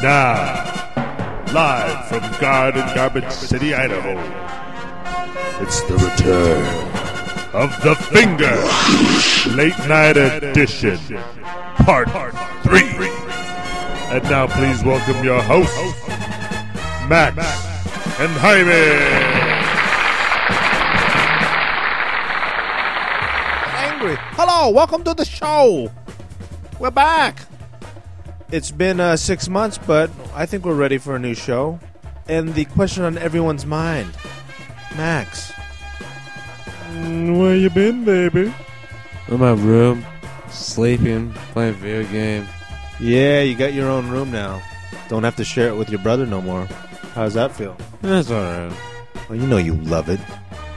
Now, live from Garden Garbage City, Idaho, it's the return of The Finger Late Night Edition, Part 3. And now, please welcome your hosts, Max and Jaime. angry. Hello, welcome to the show. We're back. It's been uh, six months, but I think we're ready for a new show. And the question on everyone's mind, Max. Where you been, baby? In my room, sleeping, playing video game. Yeah, you got your own room now. Don't have to share it with your brother no more. How does that feel? That's alright. Well, you know you love it.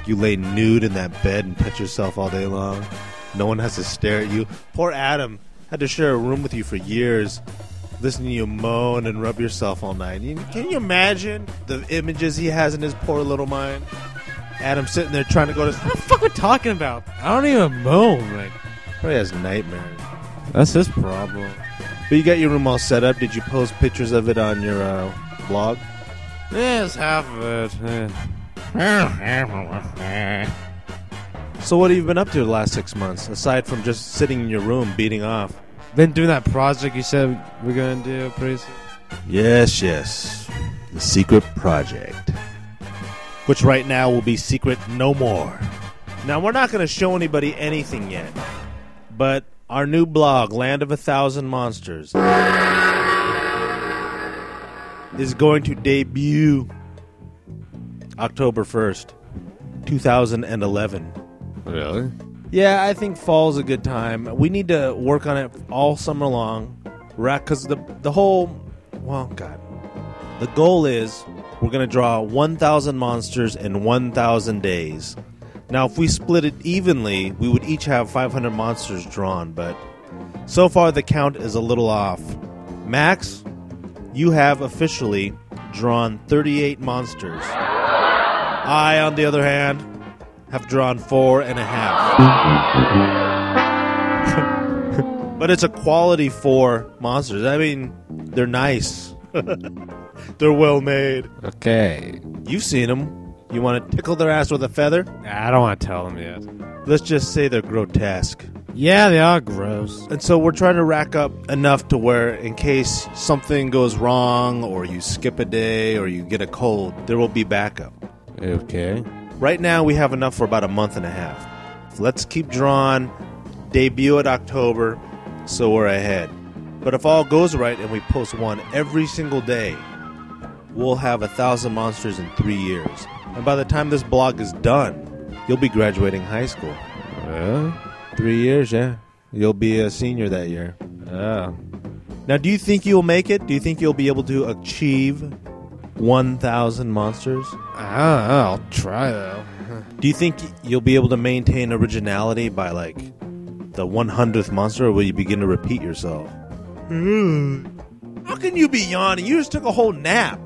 You lay nude in that bed and pet yourself all day long. No one has to stare at you. Poor Adam had to share a room with you for years, listening to you moan and rub yourself all night. Can you imagine the images he has in his poor little mind? Adam sitting there trying to go to What the fuck are we talking about? I don't even moan. Like, Probably has nightmares. that's his problem. But you got your room all set up. Did you post pictures of it on your uh, blog? Yes, half of it. So what have you been up to the last six months, aside from just sitting in your room beating off? Been doing that project you said we're gonna do pretty soon. Yes, yes. The secret project. Which right now will be secret no more. Now, we're not going to show anybody anything yet. But our new blog, Land of a Thousand Monsters, is going to debut October 1st, 2011. Really? Yeah, I think fall's a good time. We need to work on it all summer long, right? Because the the whole, well, God, the goal is we're gonna draw 1,000 monsters in 1,000 days. Now, if we split it evenly, we would each have 500 monsters drawn. But so far, the count is a little off. Max, you have officially drawn 38 monsters. I, on the other hand, have drawn four and a half. but it's a quality four monsters. I mean, they're nice. they're well made. Okay. You've seen them. You want to tickle their ass with a feather? I don't want to tell them yet. Let's just say they're grotesque. Yeah, they are gross. And so we're trying to rack up enough to where, in case something goes wrong, or you skip a day, or you get a cold, there will be backup. Okay. Right now, we have enough for about a month and a half. Let's keep drawing, debut at October, so we're ahead. But if all goes right and we post one every single day, we'll have a thousand monsters in three years. And by the time this blog is done, you'll be graduating high school. Three years, yeah. You'll be a senior that year. Oh. Now, do you think you'll make it? Do you think you'll be able to achieve 1,000 monsters? Ah, I'll try though. Do you think you'll be able to maintain originality by like the 100th monster, or will you begin to repeat yourself? How can you be yawning? You just took a whole nap.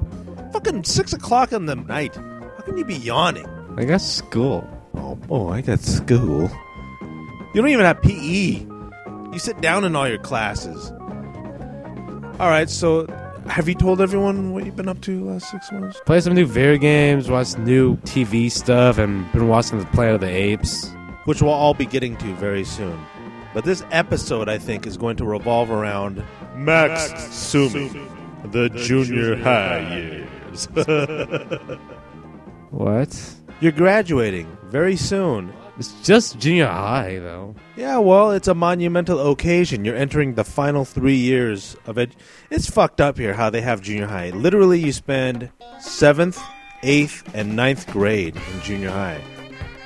Fucking six o'clock in the night. How can you be yawning? I got school. Oh, oh, I got school. You don't even have PE. You sit down in all your classes. All right, so have you told everyone what you've been up to the last six months? Play some new video games, watch new TV stuff, and been watching the Planet of the Apes. which we'll all be getting to very soon. But this episode, I think, is going to revolve around Max Sumi, the junior high years. What? you're graduating very soon. It's just junior high though. Yeah, well, it's a monumental occasion. You're entering the final three years of it. It's fucked up here how they have junior high. Literally, you spend seventh, eighth, and ninth grade in junior high.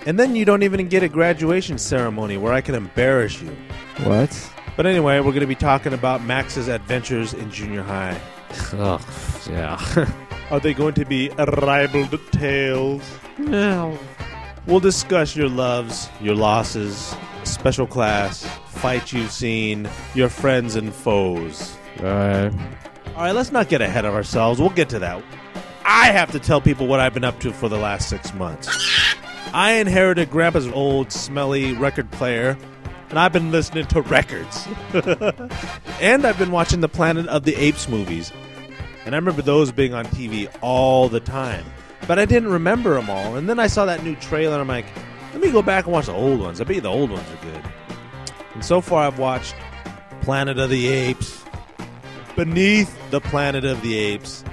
And then you don't even get a graduation ceremony where I can embarrass you. What? But anyway, we're going to be talking about Max's adventures in junior high. Oh, yeah. Are they going to be ribald tales? no. We'll discuss your loves, your losses, special class, fights you've seen, your friends and foes. Alright. All right, let's not get ahead of ourselves. We'll get to that. I have to tell people what I've been up to for the last six months. I inherited Grandpa's old, smelly record player, and I've been listening to records. and I've been watching the Planet of the Apes movies. And I remember those being on TV all the time. But I didn't remember them all. And then I saw that new trailer and I'm like, let me go back and watch the old ones. I bet the old ones are good. And so far I've watched Planet of the Apes, Beneath the Planet of the Apes,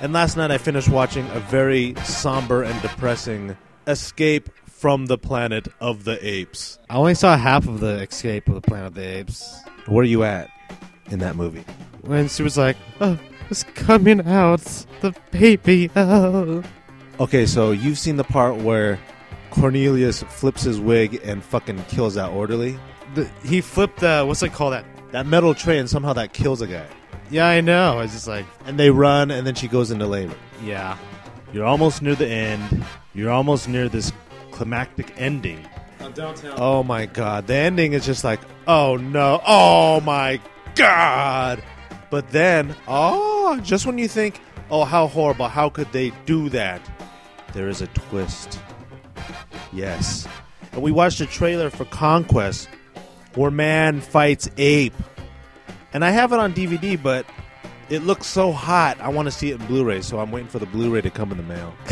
and last night I finished watching a very somber and depressing Escape from the Planet of the Apes. I only saw half of the Escape of the Planet of the Apes. Where are you at in that movie? When she was like, "Oh, it's coming out, the baby." Oh. Okay, so you've seen the part where Cornelius flips his wig and fucking kills that orderly? The, he flipped the what's it called that? That metal tray and somehow that kills a guy. Yeah, I know. It's just like, And they run and then she goes into labor. yeah. You're almost near the end. You're almost near this climactic ending. Downtown. Oh my god. The ending is just like, oh no. Oh my god. But then, oh, just when you think, oh, how horrible, how could they do that? There is a twist. Yes. And we watched a trailer for Conquest where man fights ape. And I have it on DVD, but it looks so hot. I want to see it in Blu ray, so I'm waiting for the Blu ray to come in the mail.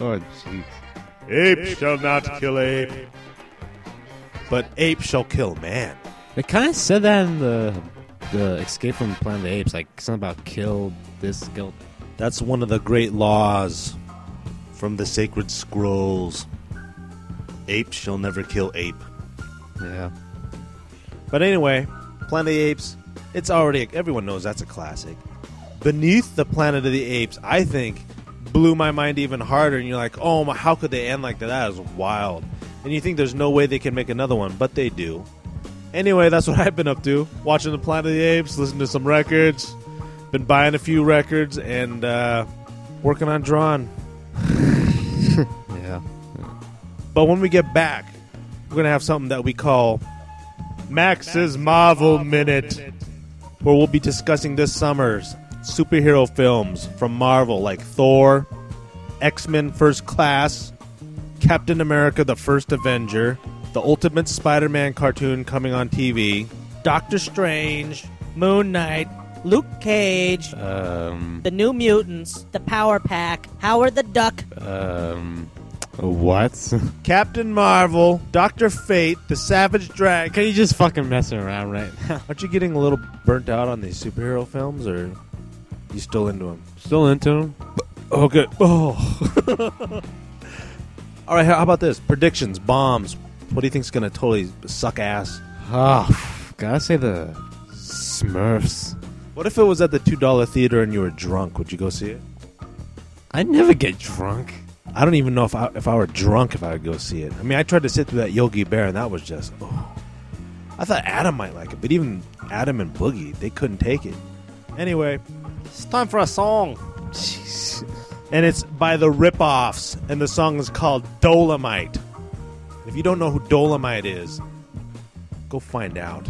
Oh, jeez. Ape shall not kill ape. But ape shall kill man. They kind of said that in the the Escape from Planet of the Apes, like something about kill this, kill. That's one of the great laws from the sacred scrolls. Ape shall never kill ape. Yeah. But anyway, Planet of the Apes, it's already, everyone knows that's a classic. Beneath the Planet of the Apes, I think, blew my mind even harder. And you're like, oh, my, how could they end like that? That is wild. And you think there's no way they can make another one, but they do. Anyway, that's what I've been up to. Watching the Planet of the Apes, listening to some records, been buying a few records, and uh, working on drawing. Yeah. But when we get back, we're going to have something that we call Max's Marvel Minute. where we'll be discussing this summer's superhero films from Marvel like Thor, X Men First Class, Captain America the First Avenger, the Ultimate Spider Man cartoon coming on TV, Doctor Strange, Moon Knight, Luke Cage, Um. The New Mutants, The Power Pack, Howard the Duck. Um. What? Captain Marvel, Doctor Fate, the Savage Dragon. Can you just fucking messing around right now? Aren't you getting a little burnt out on these superhero films, or you still into them? Still into them. Oh, good. Oh. All right, how about this? Predictions, bombs. What do you think's going to totally suck ass? Oh, gotta say the Smurfs. What if it was at the $2 theater and you were drunk? Would you go see it? I never get drunk. I don't even know if I, if I were drunk if I would go see it. I mean, I tried to sit through that Yogi Bear and that was just, oh. I thought Adam might like it, but even Adam and Boogie, they couldn't take it. Anyway, It's time for a song. Jeez. And it's by the Ripoffs, and the song is called Dolomite. If you don't know who Dolomite is, go find out.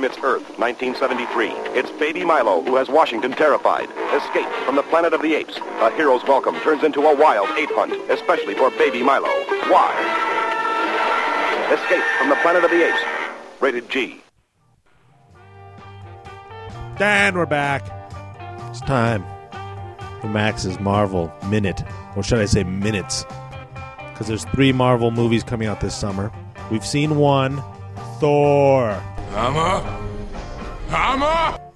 Time, it's Earth, 1973. It's baby Milo who has Washington terrified. Escape from the planet of the apes. A hero's welcome turns into a wild ape hunt, especially for baby Milo. Why? Escape from the planet of the apes. Rated G. Dan, we're back. It's time for Max's Marvel Minute. Or should I say minutes? Because there's three Marvel movies coming out this summer. We've seen one Thor.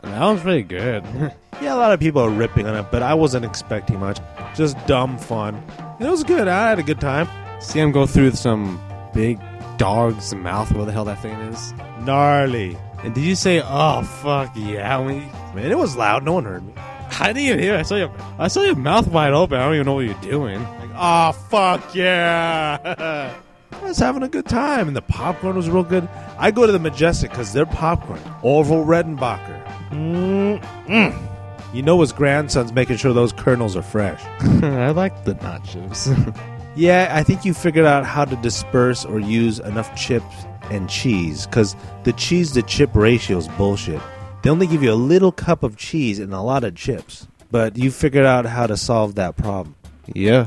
That one's pretty good. Yeah, a lot of people are ripping on it, but I wasn't expecting much. Just dumb fun. It was good. I had a good time. See him go through some big dog's mouth. What the hell that thing is? Gnarly. And did you say, "Oh fuck yeah"? When you- Man, it was loud. No one heard me. I didn't even hear. I saw your, I saw your mouth wide open. I don't even know what you're doing. Like, oh, fuck yeah. I was having a good time, and the popcorn was real good. I go to the Majestic because their popcorn, Orville Redenbacher. Mm-mm. You know his grandson's making sure those kernels are fresh. I like the nachos. Yeah, I think you figured out how to disperse or use enough chips and cheese because the cheese to chip ratio is bullshit. They only give you a little cup of cheese and a lot of chips, but you figured out how to solve that problem. yeah,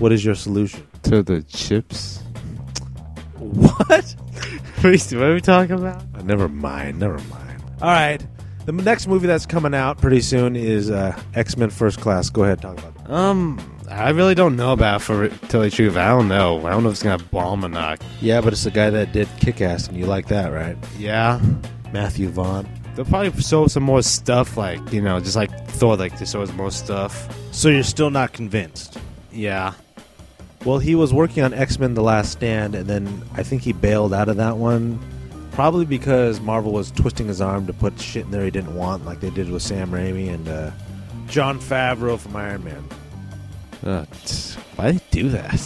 What is your solution? to the chips. What? What are we talking about? Uh, never mind. Never mind. All right. The next movie that's coming out pretty soon is uh, X Men First Class. Go ahead, talk about that. Um, I really don't know about for to tell you the truth. I don't know. I don't know if it's gonna bomb or not. Yeah, but it's the guy that did Kick Ass, and you like that, right? Yeah, Matthew Vaughn. they'll probably show some more stuff, like you know, just like Thor, like to show us more stuff. So you're still not convinced? Yeah, Well, he was working on X Men: The Last Stand, and then I think he bailed out of that one, probably because Marvel was twisting his arm to put shit in there he didn't want, like they did with Sam Raimi and uh, Jon Favreau from Iron Man. uh, why they do that?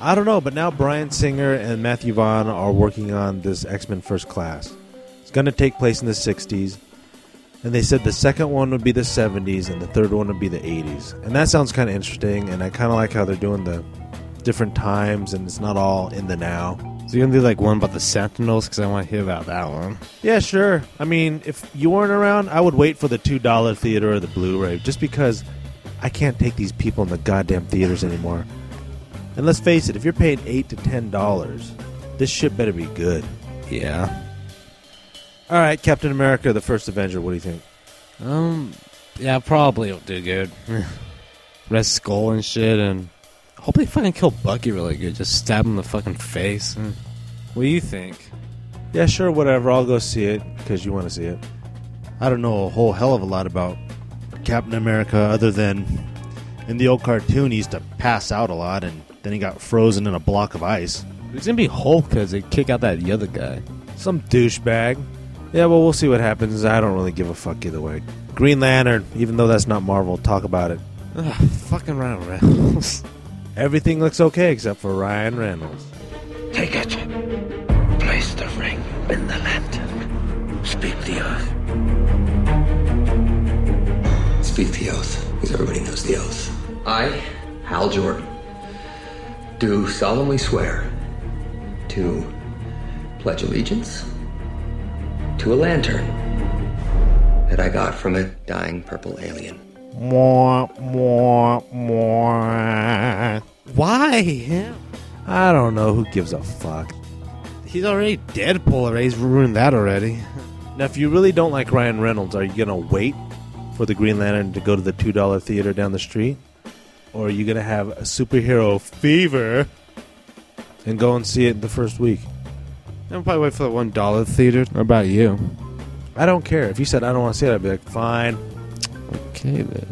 I don't know, but now Bryan Singer and Matthew Vaughn are working on this X Men First Class. It's going to take place in the 60s. And they said the second one would be the 70s and the third one would be the 80s. And that sounds kind of interesting. And I kind of like how they're doing the different times and it's not all in the now. So you're gonna do like one about the Sentinels because I want to hear about that one. Yeah, sure. I mean, if you weren't around, I would wait for the $2 theater or the Blu ray just because I can't take these people in the goddamn theaters anymore. And let's face it, if you're paying 8 to $10, this shit better be good. Yeah. All right, Captain America, the first Avenger, what do you think? Um. Yeah, probably it'll do good. Red Skull and shit, and hope they fucking kill Bucky really good. Just stab him in the fucking face. Mm. What do you think? Yeah, sure, whatever. I'll go see it because you want to see it. I don't know a whole hell of a lot about Captain America other than in the old cartoon he used to pass out a lot and then he got frozen in a block of ice. It's gonna be Hulk because they kick out that other guy. Some douchebag. Yeah, well, we'll see what happens. I don't really give a fuck either way. Green Lantern, even though that's not Marvel, talk about it. Ugh, fucking Ryan Reynolds. Everything looks okay except for Ryan Reynolds. Take it. Place the ring in the lantern. Speak the oath. Speak the oath, because everybody knows the oath. I, Hal Jordan, do solemnly swear to pledge allegiance to a lantern that I got from a dying purple alien. Mwah, more, more. Why him? I don't know who gives a fuck. He's already Deadpool. He's ruined that already. Now, if you really don't like Ryan Reynolds, are you gonna wait for the Green Lantern to go to the two dollar theater down the street, or are you gonna have a superhero fever and go and see it in the first week? I'll probably wait for the one dollar theater. What about you? I don't care. If you said I don't want to see it, I'd be like, fine. Okay then.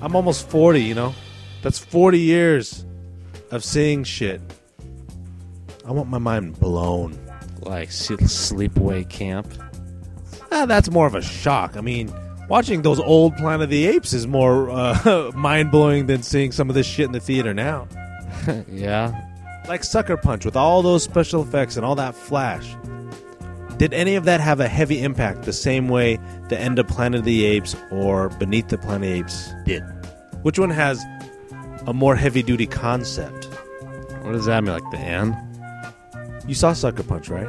I'm almost forty. You know, that's forty years of seeing shit. I want my mind blown. Like sleepaway camp. Ah, that's more of a shock. I mean, watching those old Planet of the Apes is more uh, mind blowing than seeing some of this shit in the theater now. yeah. Like Sucker Punch with all those special effects and all that flash. Did any of that have a heavy impact the same way the end of Planet of the Apes or Beneath the Planet of the Apes did? Which one has a more heavy duty concept? What does that mean? Like the end? You saw Sucker Punch, right?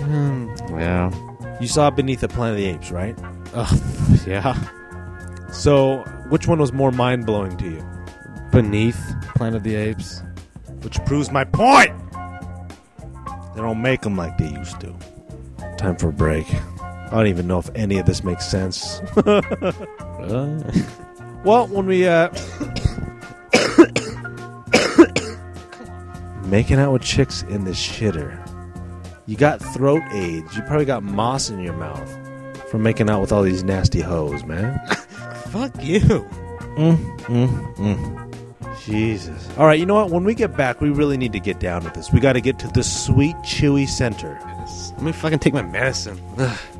Hmm, yeah. You saw Beneath the Planet of the Apes, right? Ugh, yeah. So, which one was more mind blowing to you? Beneath Planet of the Apes. Which proves my point. They don't make them like they used to. Time for a break. I don't even know if any of this makes sense. Well, when we uh making out with chicks in the shitter, you got throat AIDS. You probably got moss in your mouth from making out with all these nasty hoes, man. fuck you. Mm, mm, mm. Jesus. All right, you know what? When we get back, we really need to get down with this. We got to get to the sweet, chewy center. Let me fucking take my medicine.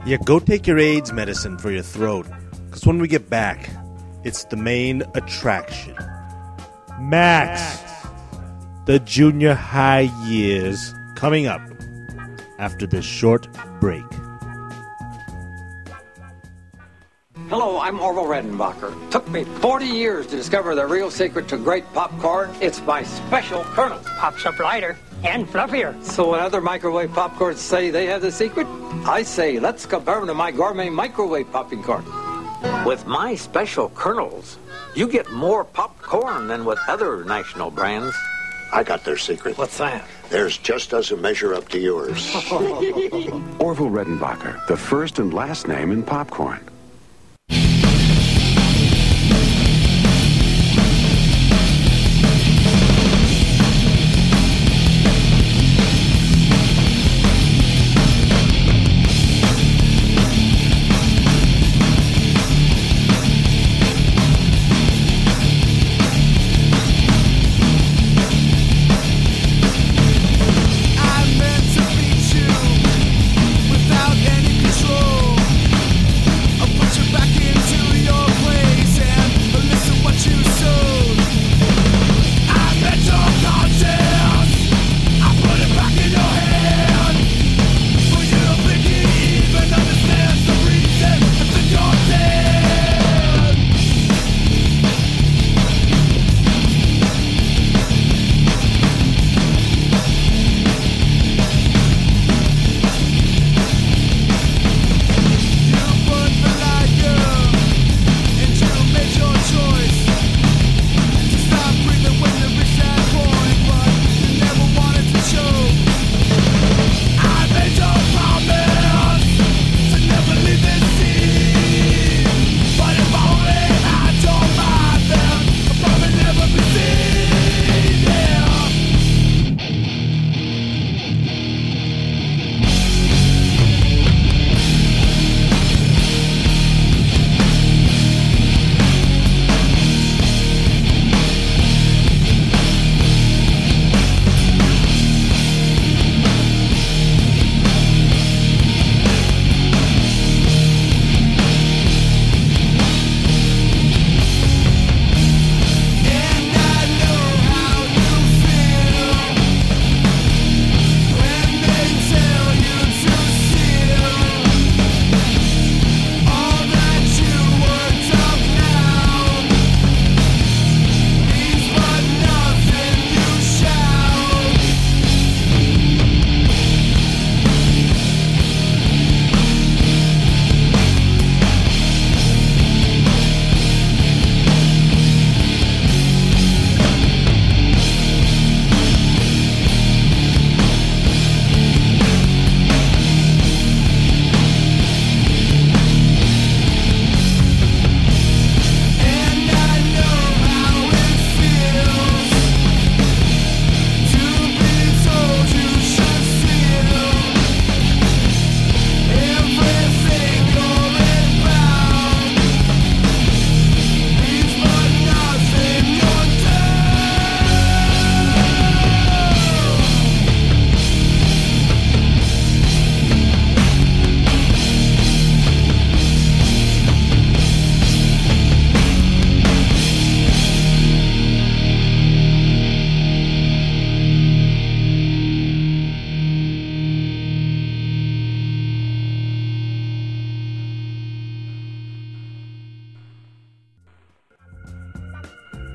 Yeah, go take your AIDS medicine for your throat. Because when we get back, it's the main attraction. Max, the junior high years. Coming up after this short break. Hello, I'm Orville Redenbacher. Took me 40 years to discover the real secret to great popcorn. It's my special kernel. Pops up lighter and fluffier. So when other microwave popcorns say they have the secret, I say let's compare them to my gourmet microwave popping corn. With my special kernels, you get more popcorn than with other national brands. I got their secret. What's that? Theirs just doesn't measure up to yours. Orville Redenbacher, the first and last name in popcorn.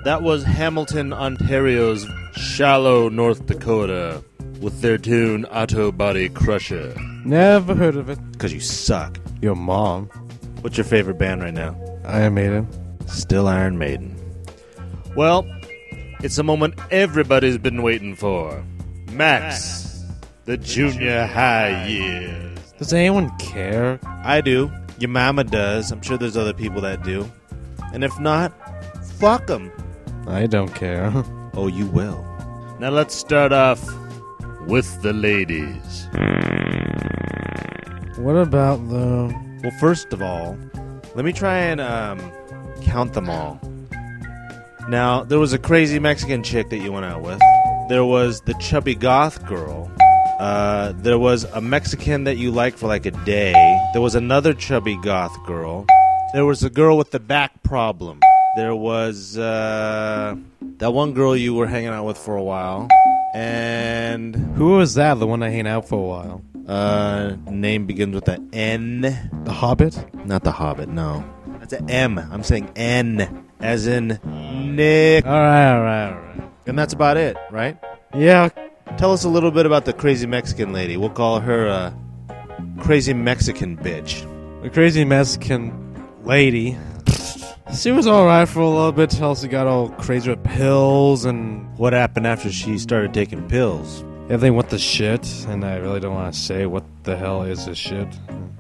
That was Hamilton, Ontario's Shallow, North Dakota. with their tune Auto Body Crusher. Never heard of it. Because you suck. Your mom. What's your favorite band right now? Iron Maiden. Still Iron Maiden. Well, it's a moment everybody's been waiting for. Max, the junior high years. Does anyone care? I do. Your mama does. I'm sure there's other people that do. And if not, fuck them. I don't care. Oh, you will. Now let's start off with the ladies. what about the. Well, first of all, let me try and um, count them all. Now, there was a crazy Mexican chick that you went out with. There was the chubby goth girl. Uh, there was a Mexican that you liked for like a day. There was another chubby goth girl. There was a girl with the back problem. There was uh, that one girl you were hanging out with for a while. And Who was that? The one I hang out for a while. uh, name begins with an N. The Hobbit? Not the Hobbit, no. That's an M. I'm saying N, as in Nick. Alright, alright, alright. And that's about it, right? Yeah. Tell us a little bit about the crazy Mexican lady. We'll call her a crazy Mexican bitch. The crazy Mexican lady. She was alright for a little bit till she got all crazy with pills and What happened after she started taking pills? everything went to shit. And I really don't want to say what the hell is this shit.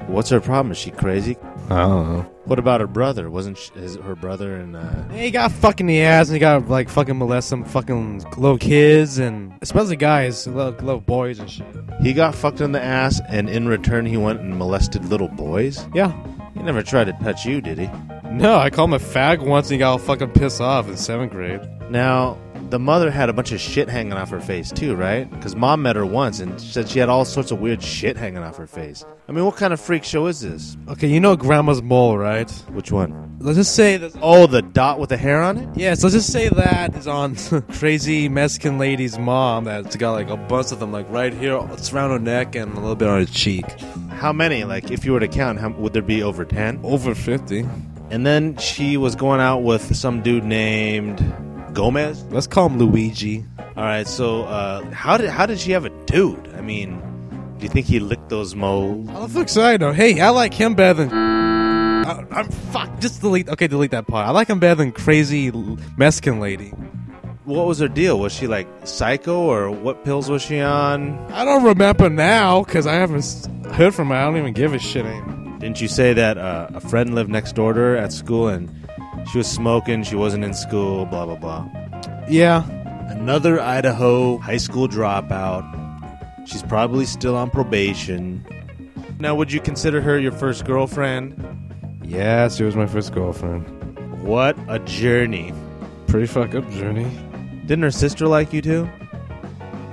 What's her problem? Is she crazy? I don't know. What about her brother? Wasn't sh his, her brother and uh, He got fucking the ass and he got like fucking molest some fucking little kids and especially guys, little, little boys and shit. he got fucked in the ass, and in return he went and molested little boys? Yeah. He never tried to touch you, did he? No, I called him a fag once and he got all fucking pissed off in seventh grade. Now, the mother had a bunch of shit hanging off her face too, right? Because mom met her once and said she had all sorts of weird shit hanging off her face. I mean, what kind of freak show is this? Okay, you know grandma's mole, right? Which one? Let's just say that. Oh, the dot with the hair on it? Yes, let's just say that is on crazy Mexican lady's mom that's got like a bunch of them, like right here, it's around her neck and a little bit on her cheek. How many? Like, if you were to count, how, would there be over 10? Over 50. And then she was going out with some dude named Gomez. Let's call him Luigi. All right, so uh, how did how did she have a dude? I mean, do you think he licked those moles? How the fuck's I know? Hey, I like him better than. I, I'm fuck. Just delete. Okay, delete that part. I like him better than crazy Mexican lady. What was her deal? Was she like psycho, or what pills was she on? I don't remember now because I haven't heard from her. I don't even give a shit anymore. Didn't you say that uh, a friend lived next door to her at school and she was smoking, she wasn't in school, blah, blah, blah? Yeah. Another Idaho high school dropout. She's probably still on probation. Now, would you consider her your first girlfriend? Yeah, she was my first girlfriend. What a journey. Pretty fuck up journey. Didn't her sister like you too?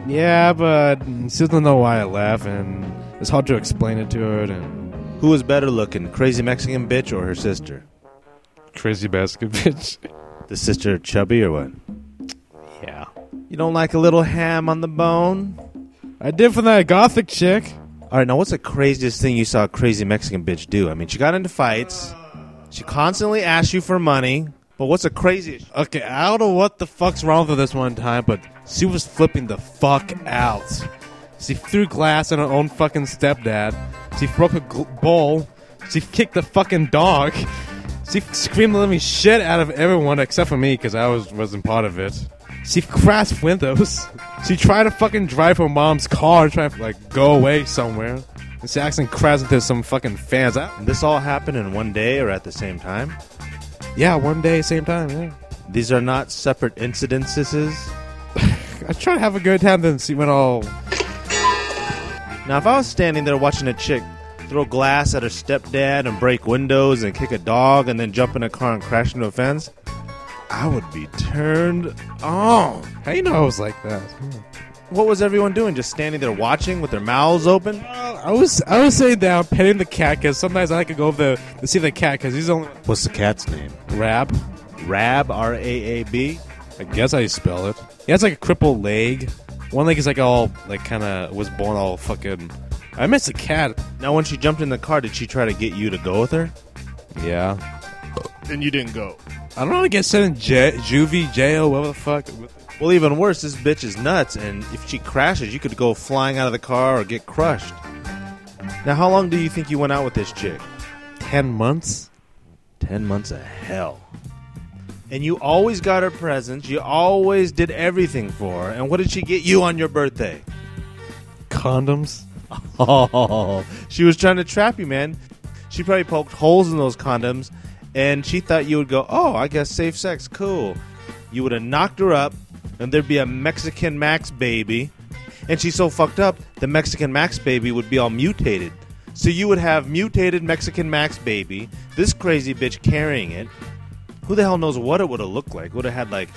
Yeah, but she doesn't know why I left, and it's hard to explain it to her. And Who was better looking, crazy Mexican bitch or her sister? crazy basket bitch. The sister chubby or what? Yeah. You don't like a little ham on the bone? I did for that gothic chick. All right, now what's the craziest thing you saw a crazy Mexican bitch do? I mean, she got into fights. She constantly asked you for money. But what's the craziest? Okay, I don't know what the fuck's wrong with this one time, but she was flipping the fuck out. She threw glass at her own fucking stepdad. She broke a gl- bowl. She kicked the fucking dog. She screamed the living shit out of everyone except for me because I was wasn't part of it. She crashed windows. She tried to fucking drive her mom's car, trying to like go away somewhere. And she accidentally crashed into some fucking fans. I, This all happened in one day or at the same time? yeah, one day, same time. Yeah. These are not separate incidences. I try to have a good time, then she went all Now, if I was standing there watching a chick throw glass at her stepdad and break windows and kick a dog and then jump in a car and crash into a fence, I would be turned on. How you know I was like that? What was everyone doing? Just standing there watching with their mouths open? I was I was sitting down petting the cat because sometimes I like to go over there to see the cat because he's only What's the cat's name? Rab. Rab, R A A B. I guess I spell it. He has like a crippled leg. One leg is like all like kind of was born all fucking. I miss the cat. Now, when she jumped in the car, did she try to get you to go with her? Yeah. And you didn't go. I don't want to get sent in j- juvie, jail, whatever the fuck. Well, even worse, this bitch is nuts, and if she crashes, you could go flying out of the car or get crushed. Now, how long do you think you went out with this chick? Ten months. Ten months of hell. And you always got her presents. You always did everything for her. And what did she get you on your birthday? Condoms. Oh, she was trying to trap you, man. She probably poked holes in those condoms, and she thought you would go, "Oh, I guess safe sex, cool." You would have knocked her up, and there'd be a Mexican Max baby, and she's so fucked up, the Mexican Max baby would be all mutated. So you would have mutated Mexican Max baby, this crazy bitch carrying it. Who the hell knows what it would have looked like? Would have had like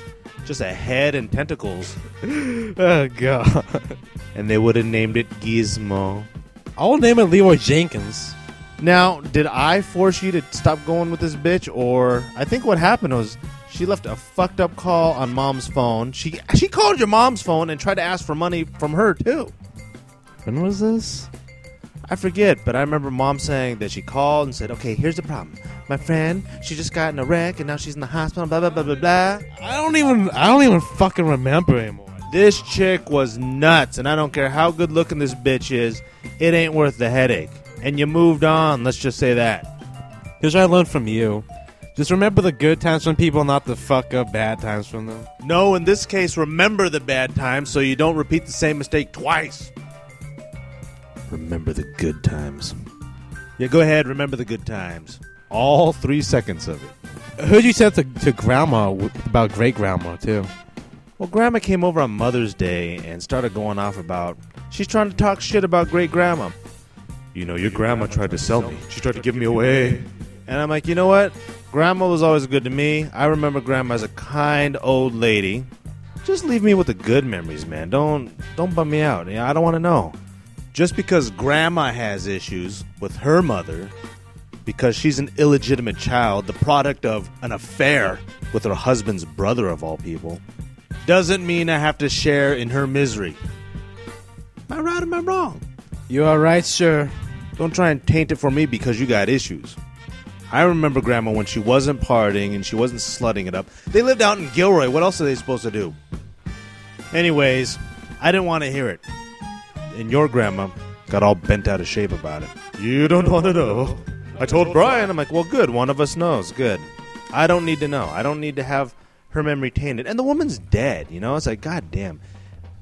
just a head and tentacles. oh god. And they would have named it Gizmo. I'll name it Leroy Jenkins. Now, did I force you to stop going with this bitch, or I think what happened was she left a fucked up call on mom's phone. She she called your mom's phone and tried to ask for money from her too. When was this? I forget, but I remember mom saying that she called and said, "Okay, here's the problem. My friend, she just got in a wreck and now she's in the hospital." Blah blah blah blah blah. I don't even. I don't even fucking remember anymore. This chick was nuts, and I don't care how good looking this bitch is. It ain't worth the headache. And you moved on. Let's just say that. Here's what I learned from you. Just remember the good times from people, not the fuck up bad times from them. No, in this case, remember the bad times so you don't repeat the same mistake twice. Remember the good times. Yeah, go ahead. Remember the good times. All three seconds of it. I heard you said to, to grandma w- about great grandma too. Well, Grandma came over on Mother's Day and started going off about. She's trying to talk shit about great grandma. You know, your grandma tried to sell me. She tried to give me away. And I'm like, you know what? Grandma was always good to me. I remember Grandma as a kind old lady. Just leave me with the good memories, man. Don't don't bum me out. Yeah, I don't want to know. Just because Grandma has issues with her mother, because she's an illegitimate child, the product of an affair with her husband's brother of all people, doesn't mean I have to share in her misery. Am I right or am I wrong? You are right, sir. Don't try and taint it for me because you got issues. I remember Grandma when she wasn't partying and she wasn't slutting it up. They lived out in Gilroy. What else are they supposed to do? Anyways, I didn't want to hear it. And your grandma got all bent out of shape about it. You don't want to know. I told Brian. I'm like, well, good. One of us knows. Good. I don't need to know. I don't need to have her memory tainted. And the woman's dead. You know, it's like, god damn.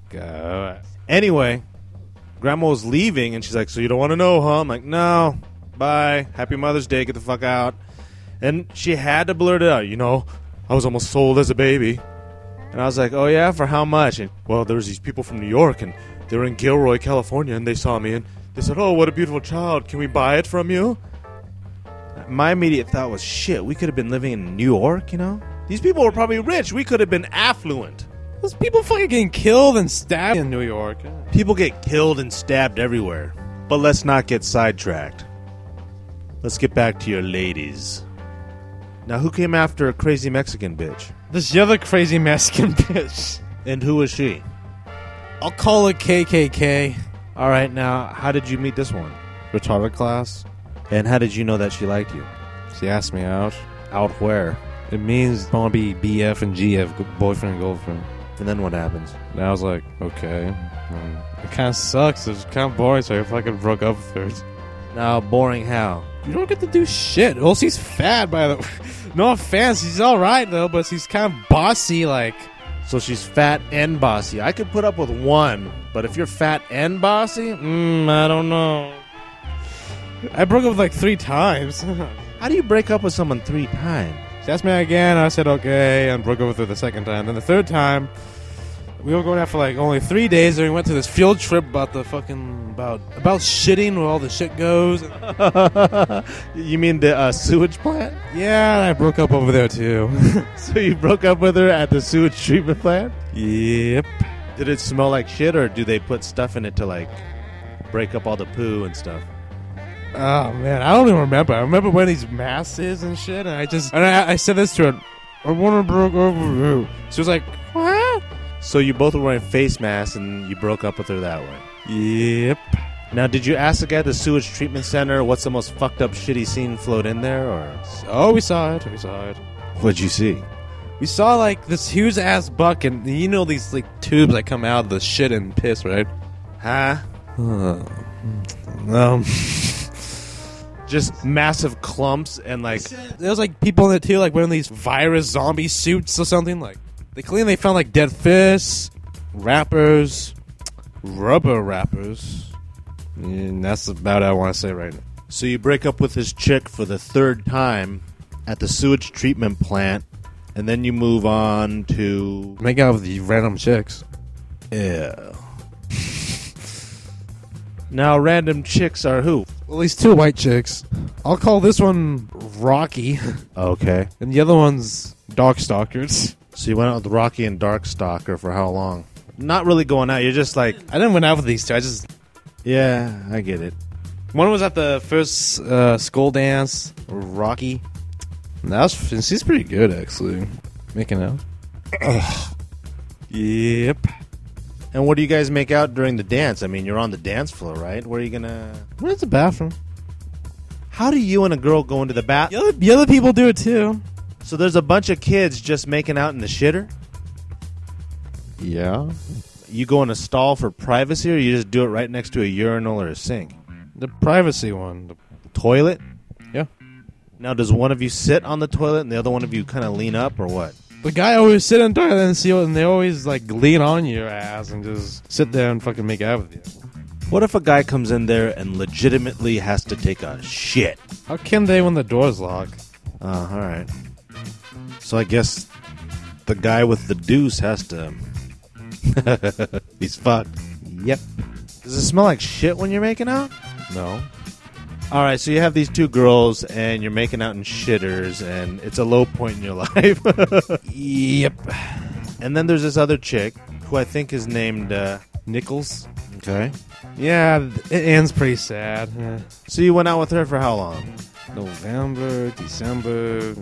Go. Anyway, grandma was leaving, and she's like, "So you don't want to know, huh?" I'm like, "No, bye. Happy Mother's Day. Get the fuck out." And she had to blurt it out. You know, I was almost sold as a baby, and I was like, "Oh yeah, for how much?" And well, there was these people from New York, and they were in Gilroy, California, and they saw me, and they said, "Oh, what a beautiful child. Can we buy it from you?" My immediate thought was, "Shit, we could have been living in New York. You know, these people were probably rich. We could have been affluent." Those people fucking getting killed and stabbed in New York. People get killed and stabbed everywhere. But let's not get sidetracked. Let's get back to your ladies. Now, who came after a crazy Mexican bitch? This other crazy Mexican bitch. And who was she? I'll call it KKK. All right, now, how did you meet this one? Retarded class. And how did you know that she liked you? She asked me out. Out where? It means want to be BF and GF, boyfriend and girlfriend. And then what happens? And I was like, okay. Um, it kind of sucks. It's kind of boring, so I fucking broke up with her. Now, boring how? You don't get to do shit. Well, she's fat, by the No offense, she's all right though, but she's kind of bossy. Like, So she's fat and bossy. I could put up with one, but if you're fat and bossy, mm, I don't know. I broke up with like three times. How do you break up with someone three times? She asked me again. I said okay, and broke up with her the second time. Then the third time, we were going out for like only three days, and we went to this field trip about the fucking about about shitting where all the shit goes. you mean the uh, sewage plant? yeah, and I broke up over there too. So you broke up with her at the sewage treatment plant? yep. Did it smell like shit, or do they put stuff in it to like break up all the poo and stuff? Oh man, I don't even remember. I remember wearing these masses and shit, and I just and I, I said this to her. I want to break up with you. She was like, "What?" So you both were wearing face masks, and you broke up with her that way. Yep. Now, did you ask the guy at the sewage treatment center what's the most fucked up shitty scene float in there, or Oh, we saw it. We saw it. What'd you see? We saw like this huge ass bucket. and You know these like tubes that come out of the shit and piss, right? Huh? Uh, um, Just massive clumps and like there's like people in it too, like wearing these virus zombie suits or something. Like they claim they found like dead fish, rappers, rubber rappers, and that's about all I want to say right now. So you break up with this chick for the third time at the sewage treatment plant, and then you move on to Make out with these random chicks. yeah. now, random chicks are who? Well, least two white chicks. I'll call this one Rocky, Okay. and the other one's Dog Stalkers. So you went out with Rocky and Darkstalker for how long? Not really going out. You're just like, I didn't went out with these two. I just yeah, I get it. one was at the first uh, school dance. Rocky. And that was she's pretty good actually, making out. Yep. And what do you guys make out during the dance? I mean, you're on the dance floor, right? Where are you gonna? Where's the bathroom? How do you and a girl go into the bath? The other, the other people do it too. So there's a bunch of kids just making out in the shitter. Yeah. You go in a stall for privacy, or you just do it right next to a urinal or a sink? The privacy one. The- Toilet. yeah. Now, does one of you sit on the toilet and the other one of you kind of lean up, or what? The guy always sit on the toilet and see and they always like lean on your ass and just sit there and fucking make out with you. What if a guy comes in there and legitimately has to take a shit? How can they when the door's locked? Uh, all right. So I guess the guy with the deuce has to. He's fucked. Yep. Does it smell like shit when you're making out? No. All right, so you have these two girls and you're making out in shitters, and it's a low point in your life. Yep. and then there's this other chick who I think is named uh, Nichols. Okay. Yeah, it ends pretty sad. Yeah. So you went out with her for how long? November, December,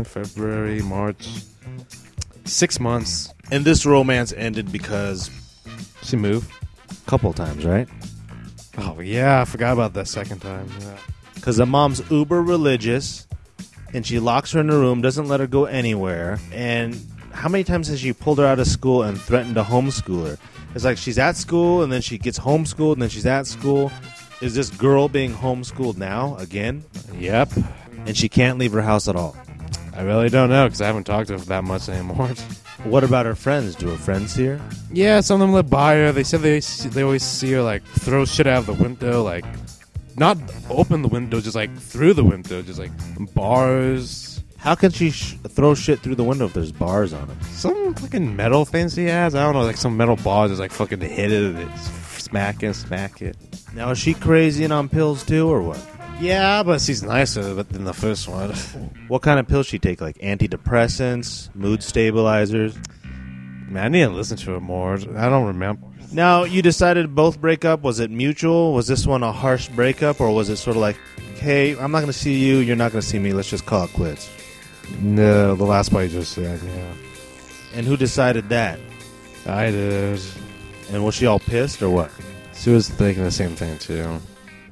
uh, February, March. Six months. And this romance ended because She moved. a couple times, right? Oh yeah, I forgot about that second time. Yeah. Because the mom's uber religious, and she locks her in a room, doesn't let her go anywhere. And how many times has she pulled her out of school and threatened to homeschool her? It's like she's at school, and then she gets homeschooled, and then she's at school. Is this girl being homeschooled now again? Yep. And she can't leave her house at all. I really don't know because I haven't talked to her that much anymore. What about her friends? Do her friends see her? yeah, some of them live by her. They said they they always see her like throw shit out of the window, like not open the window, just like through the window, just like bars. How can she sh- throw shit through the window if there's bars on it? Some fucking metal things he has. I don't know, like some metal bars just like fucking hit it, and it's smack it, smack it. Now, is she crazy and on pills too, or what? Yeah, but she's nicer than the first one. What kind of pills she take? Like antidepressants, mood stabilizers? Man, I need to listen to it more. I don't remember. Now, you decided both break up. Was it mutual? Was this one a harsh breakup, or was it sort of like, hey, I'm not going to see you, you're not going to see me, let's just call it quits? No, the last part you just said, yeah. And who decided that? I did. And was she all pissed, or what? She was thinking the same thing too.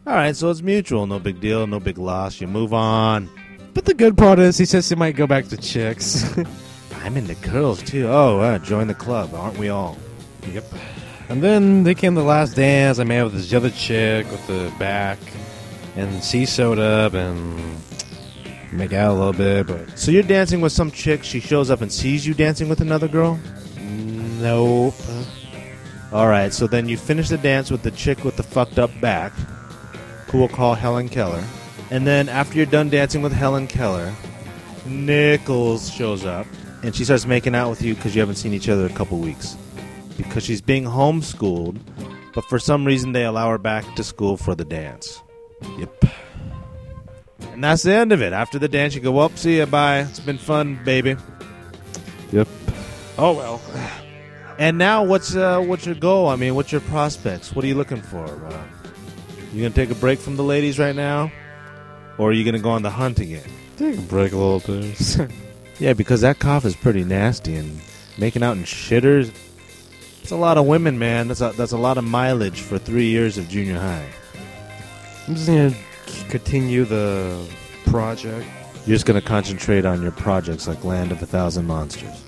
All right, so it's mutual. No big deal, no big loss. You move on. But the good part is, he says he might go back to chicks. I'm into girls, too. Oh, uh, join the club, aren't we all? yep. And then they came the last dance. I met with this other chick with the back, and she showed up and make out a little bit, but So you're dancing with some chick, she shows up and sees you dancing with another girl? nope. All right, so then you finish the dance with the chick with the fucked up back, who we'll call Helen Keller. And then after you're done dancing with Helen Keller, Nichols shows up and she starts making out with you because you haven't seen each other in a couple weeks. Because she's being homeschooled, but for some reason they allow her back to school for the dance. Yep. And that's the end of it. After the dance, you go, well, see ya, bye. It's been fun, baby. Yep. Oh, well. And now, what's uh, what's your goal? I mean, what's your prospects? What are you looking for? Uh, you gonna take a break from the ladies right now, or are you gonna go on the hunt again? Take a break a little bit. Yeah, because that cough is pretty nasty, and making out in shitters. It's a lot of women, man. That's a, that's a lot of mileage for three years of junior high. I'm just gonna continue the project. You're just gonna concentrate on your projects like Land of a Thousand Monsters.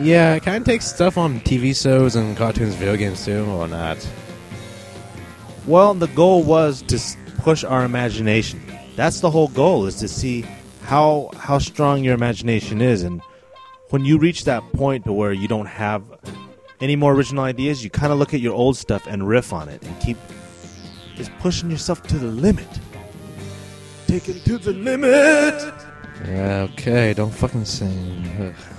Yeah, it kind of takes stuff on TV shows and cartoons, video games too, or not. Well, the goal was to push our imagination. That's the whole goal is to see how how strong your imagination is and when you reach that point to where you don't have any more original ideas, you kind of look at your old stuff and riff on it and keep just pushing yourself to the limit. Take it to the limit. Yeah, okay, don't fucking sing. Ugh.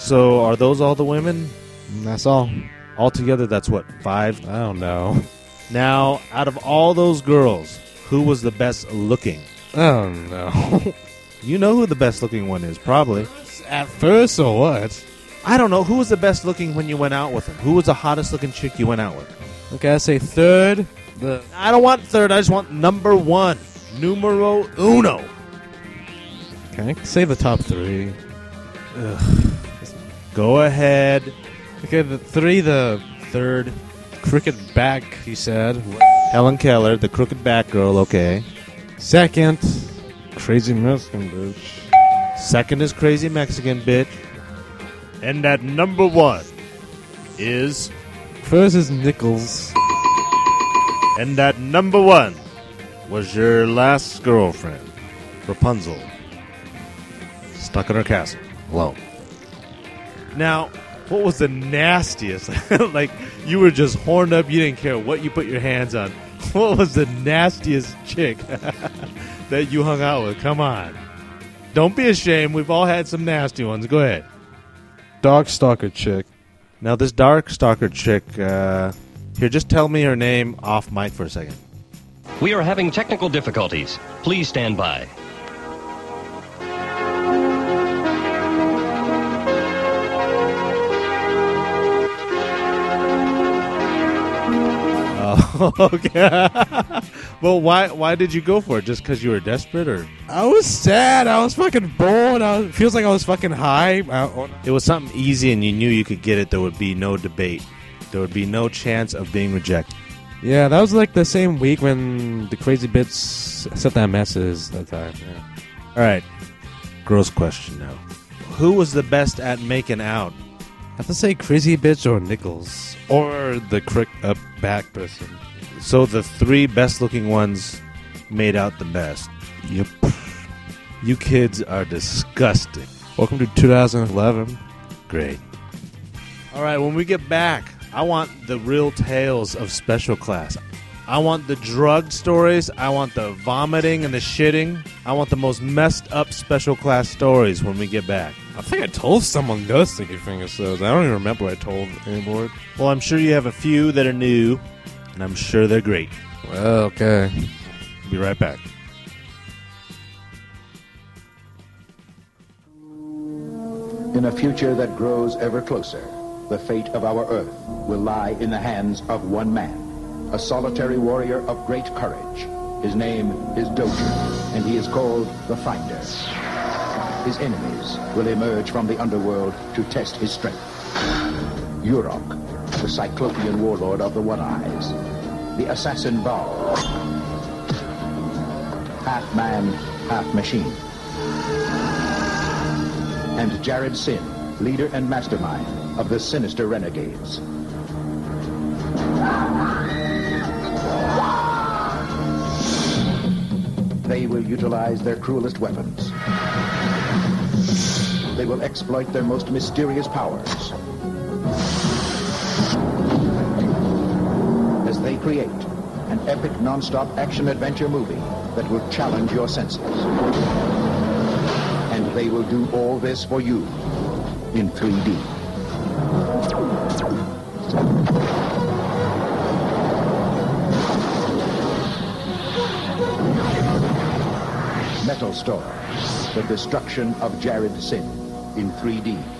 So, are those all the women? Mm, that's all. Altogether, that's what five. I don't know. Now, out of all those girls, who was the best looking? Oh no. You know who the best looking one is, probably. At first, or what? I don't know. Who was the best looking when you went out with them? Who was the hottest looking chick you went out with? Okay, I say third. The I don't want third. I just want number one. Numero uno. okay, say the top three. Go ahead. Okay, the three, the third, Crooked back. He said. Helen Keller, the crooked back girl, okay. Second, crazy Mexican bitch. Second is crazy Mexican bitch. And that number one is. First is Nichols. And that number one was your last girlfriend, Rapunzel. Stuck in her castle, alone. Now, what was the nastiest? like, you were just horned up, you didn't care what you put your hands on. What was the nastiest chick that you hung out with? Come on. Don't be ashamed. We've all had some nasty ones. Go ahead. Dog stalker chick. Now, this dark stalker chick, uh, here, just tell me her name off mic for a second. We are having technical difficulties. Please stand by. okay. well, why why did you go for it? Just because you were desperate, or I was sad. I was fucking bored. I was, feels like I was fucking high. I, it was something easy and you knew you could get it? There would be no debate. There would be no chance of being rejected. yeah, that was like the same week when the crazy bits sent that message that time. Yeah. All right, gross question now. Who was the best at making out? I have to say crazy bitch or Nichols or the crick up back person. So the three best looking ones made out the best. Yep. You kids are disgusting. Welcome to 2011. Great. All right, when we get back, I want the real tales of special class. I want the drug stories. I want the vomiting and the shitting. I want the most messed up special class stories when we get back. I think I told someone those sticky finger shows. I don't even remember what I told anymore. Well, I'm sure you have a few that are new, and I'm sure they're great. Well, okay. Be right back. In a future that grows ever closer, the fate of our Earth will lie in the hands of one man, a solitary warrior of great courage. His name is Dogen, and he is called the Finder. His enemies will emerge from the underworld to test his strength. Hurok, the Cyclopean warlord of the One Eyes, the assassin Baal, half man, half machine and Jared-Syn, leader and mastermind of the sinister renegades. They will utilize their cruelest weapons. They will exploit their most mysterious powers. Create an epic non-stop action-adventure movie that will challenge your senses. And they will do all this for you in 3D. Metalstorm, the destruction of Jared-Syn in 3D.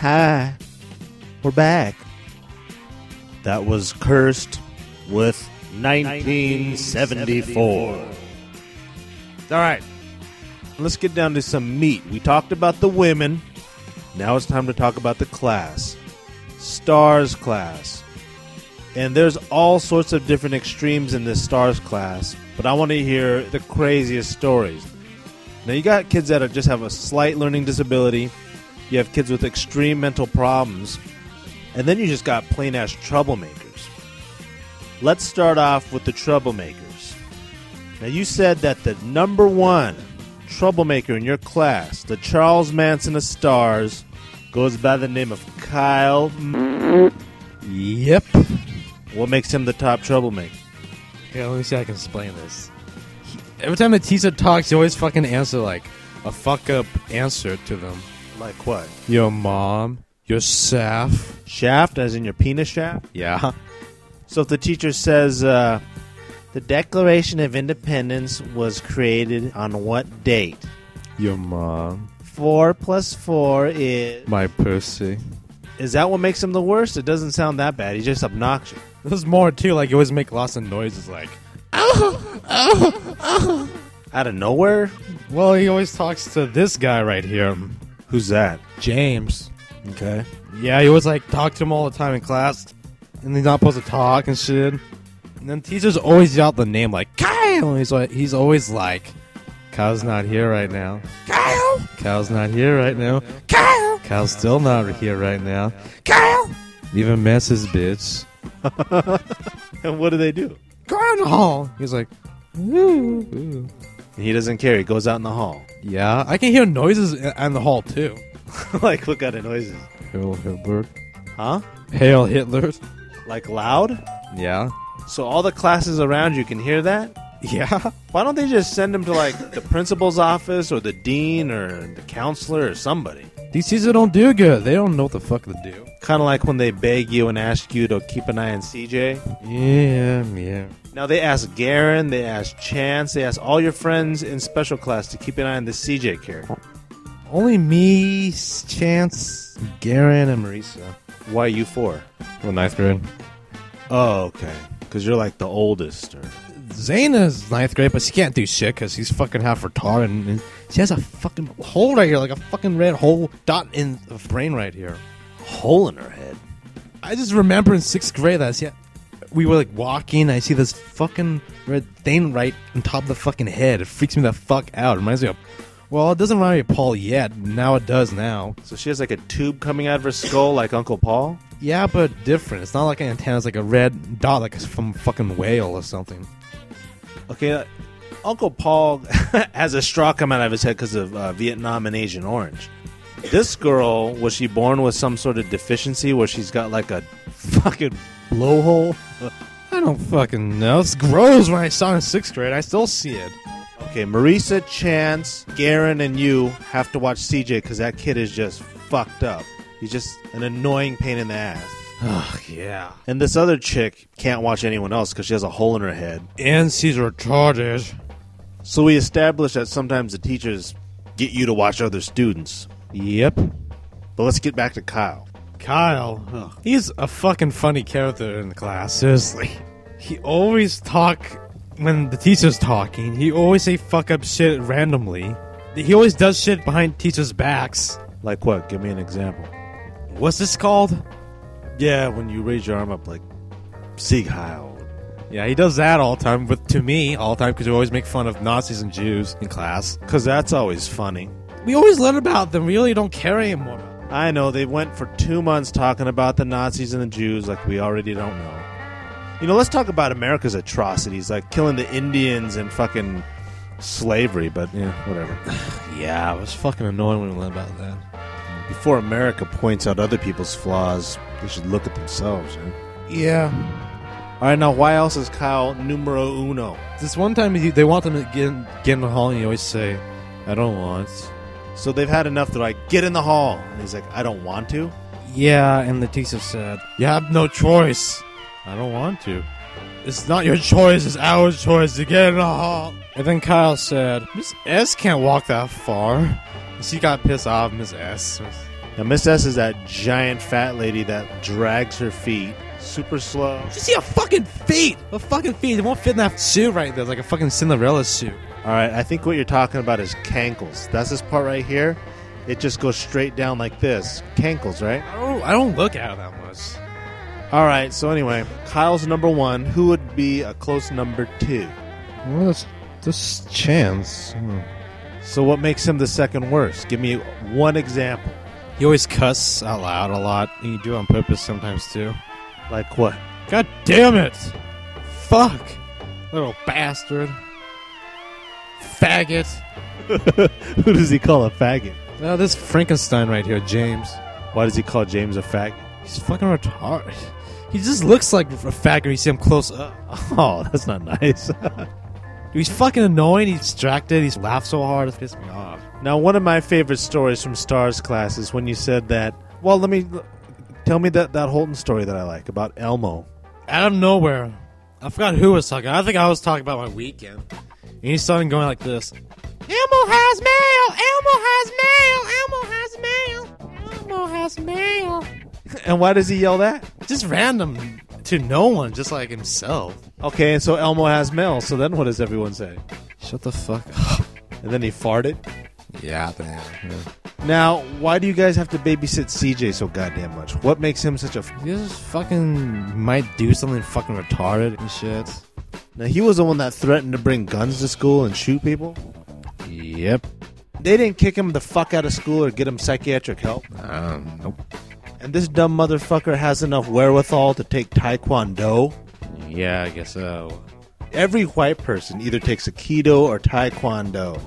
Hi, we're back. That was cursed with 1974. All right. Let's get down to some meat. We talked about the women. Now it's time to talk about the class. Stars class. And there's all sorts of different extremes in this stars class, but I want to hear the craziest stories. Now you got kids that are just have a slight learning disability. You have kids with extreme mental problems, and then you just got plain ass troublemakers. Let's start off with the troublemakers. Now, you said that the number one troublemaker in your class, the Charles Manson of stars, goes by the name of Kyle. Yep. What makes him the top troublemaker? Okay, let me see if I can explain this. Every time teacher talks, he always fucking answer like a fuck up answer to them. Like what? Your mom, your staff. Shaft, as in your penis shaft? Yeah. So if the teacher says, uh, the Declaration of Independence was created on what date? Your mom. Four plus four is. My pussy. Is that what makes him the worst? It doesn't sound that bad. He's just obnoxious. There's more too, like you always make lots of noises like Out of nowhere? Well, he always talks to this guy right here. Who's that? James. Okay. Yeah, he always like talk to him all the time in class, and he's not supposed to talk and shit. And then teachers always yell the name like Kyle. And he's like, he's always like, Kyle's not here right now. Kyle. Kyle's not here right now. Kyle. Kyle's still not here right now. Kyle. Even messes, bitch. and what do they do? Go out in the hall. He's like, ooh, ooh. And he doesn't care. He goes out in the hall. Yeah, I can hear noises in in the hall too. like, what kind of noises? Hail Hitler. Huh? Hail Hitler. Like loud? Yeah. So all the classes around you can hear that? Yeah. Why don't they just send them to like the principal's office or the dean or the counselor or somebody? These teachers don't do good. They don't know what the fuck to do. Kind of like when they beg you and ask you to keep an eye on CJ. Yeah, yeah. Now they ask Garen, they ask Chance, they ask all your friends in special class to keep an eye on the CJ character. Only me, Chance, Garen, and Marisa. Why you four? Well, ninth grade. Oh, okay. Because you're like the oldest. Or... Zaina's ninth grade, but she can't do shit because she's fucking half retarded. And, and she has a fucking hole right here, like a fucking red hole dot in the brain right here. Hole in her head. I just remember in sixth grade that she, we were like walking. I see this fucking red thing right on top of the fucking head. It freaks me the fuck out. It reminds me of. Well, it doesn't remind me of Paul yet. Now it does now. So she has like a tube coming out of her skull like Uncle Paul? Yeah, but different. It's not like an antenna. It's like a red dot, like from fucking whale or something. Okay, uh, Uncle Paul has a straw come out of his head because of uh, Vietnam and Agent Orange. This girl, was she born with some sort of deficiency where she's got like a fucking blowhole? I don't fucking know. It's gross when I saw it in sixth grade. I still see it. Okay, Marisa, Chance, Garen, and you have to watch CJ because that kid is just fucked up. He's just an annoying pain in the ass. Ugh, yeah. And this other chick can't watch anyone else because she has a hole in her head. And she's retarded. So we established that sometimes the teachers get you to watch other students. Yep. But let's get back to Kyle. Kyle, ugh, he's a fucking funny character in the class. Seriously, he always talk when the teacher's talking. He always say fuck up shit randomly. He always does shit behind teachers' backs. Like what? Give me an example. What's this called? Yeah, when you raise your arm up like Sieg Heil. Yeah, he does that all the time. With to me, all the time because we always make fun of Nazis and Jews in class. Because that's always funny. We always learn about them. We really don't care anymore. I know, they went for two months talking about the Nazis and the Jews like we already don't know. You know, let's talk about America's atrocities, like killing the Indians and fucking slavery, but yeah, whatever. yeah, it was fucking annoying when we learned about that. Before America points out other people's flaws, they should look at themselves. Yeah. All right, now why else is Kyle numero uno? This one time he, they want them to get get in the hall, and you always say, "I don't want." So they've had enough. They're like, "Get in the hall," and he's like, "I don't want to." Yeah, and the teacher said, "You have no choice." I don't want to. It's not your choice, it's our choice to get in the hall. And then Kyle said, Miss S can't walk that far. And she got pissed off, Miss S. Now, Miss S is that giant fat lady that drags her feet super slow. Did you see a fucking feet? A fucking feet. It won't fit in that suit right there. It's like a fucking Cinderella suit. All right, I think what you're talking about is cankles. That's this part right here. It just goes straight down like this. Cankles, right? I don't, I don't look at it that much. All right, so anyway, Kyle's number one. Who would be a close number two? Well, that's just chance. Hmm. So, what makes him the second worst? Give me one example. You always cuss out loud a lot. And you do it on purpose sometimes too. Like what? God damn it! Fuck! Little bastard. Faggot. Who does he call a faggot? Now this Frankenstein right here, James. Why does he call James a faggot? He's fucking retarded. He just looks like a faggot. You see him close up. Oh, that's not nice. He's fucking annoying. He's distracted. He's laughed so hard. It's pissed me off. now, one of my favorite stories from Stars class is when you said that. Well, let me tell me that that Holton story that I like about Elmo. Out of nowhere, I forgot who was talking. I think I was talking about my weekend. And he started going like this. Elmo has mail. Elmo has mail. Elmo has mail. Elmo has mail. And why does he yell that? Just random to no one, just like himself. Okay, and so Elmo has mail. So then, what does everyone say? Shut the fuck up. And then he farted. Yeah, damn. Yeah. Now, why do you guys have to babysit CJ so goddamn much? What makes him such a? F- He just fucking might do something fucking retarded and shit. Now he was the one that threatened to bring guns to school and shoot people. Yep. They didn't kick him the fuck out of school or get him psychiatric help. Um, nope. And this dumb motherfucker has enough wherewithal to take Taekwondo. Yeah, I guess so. Every white person either takes Aikido or Taekwondo.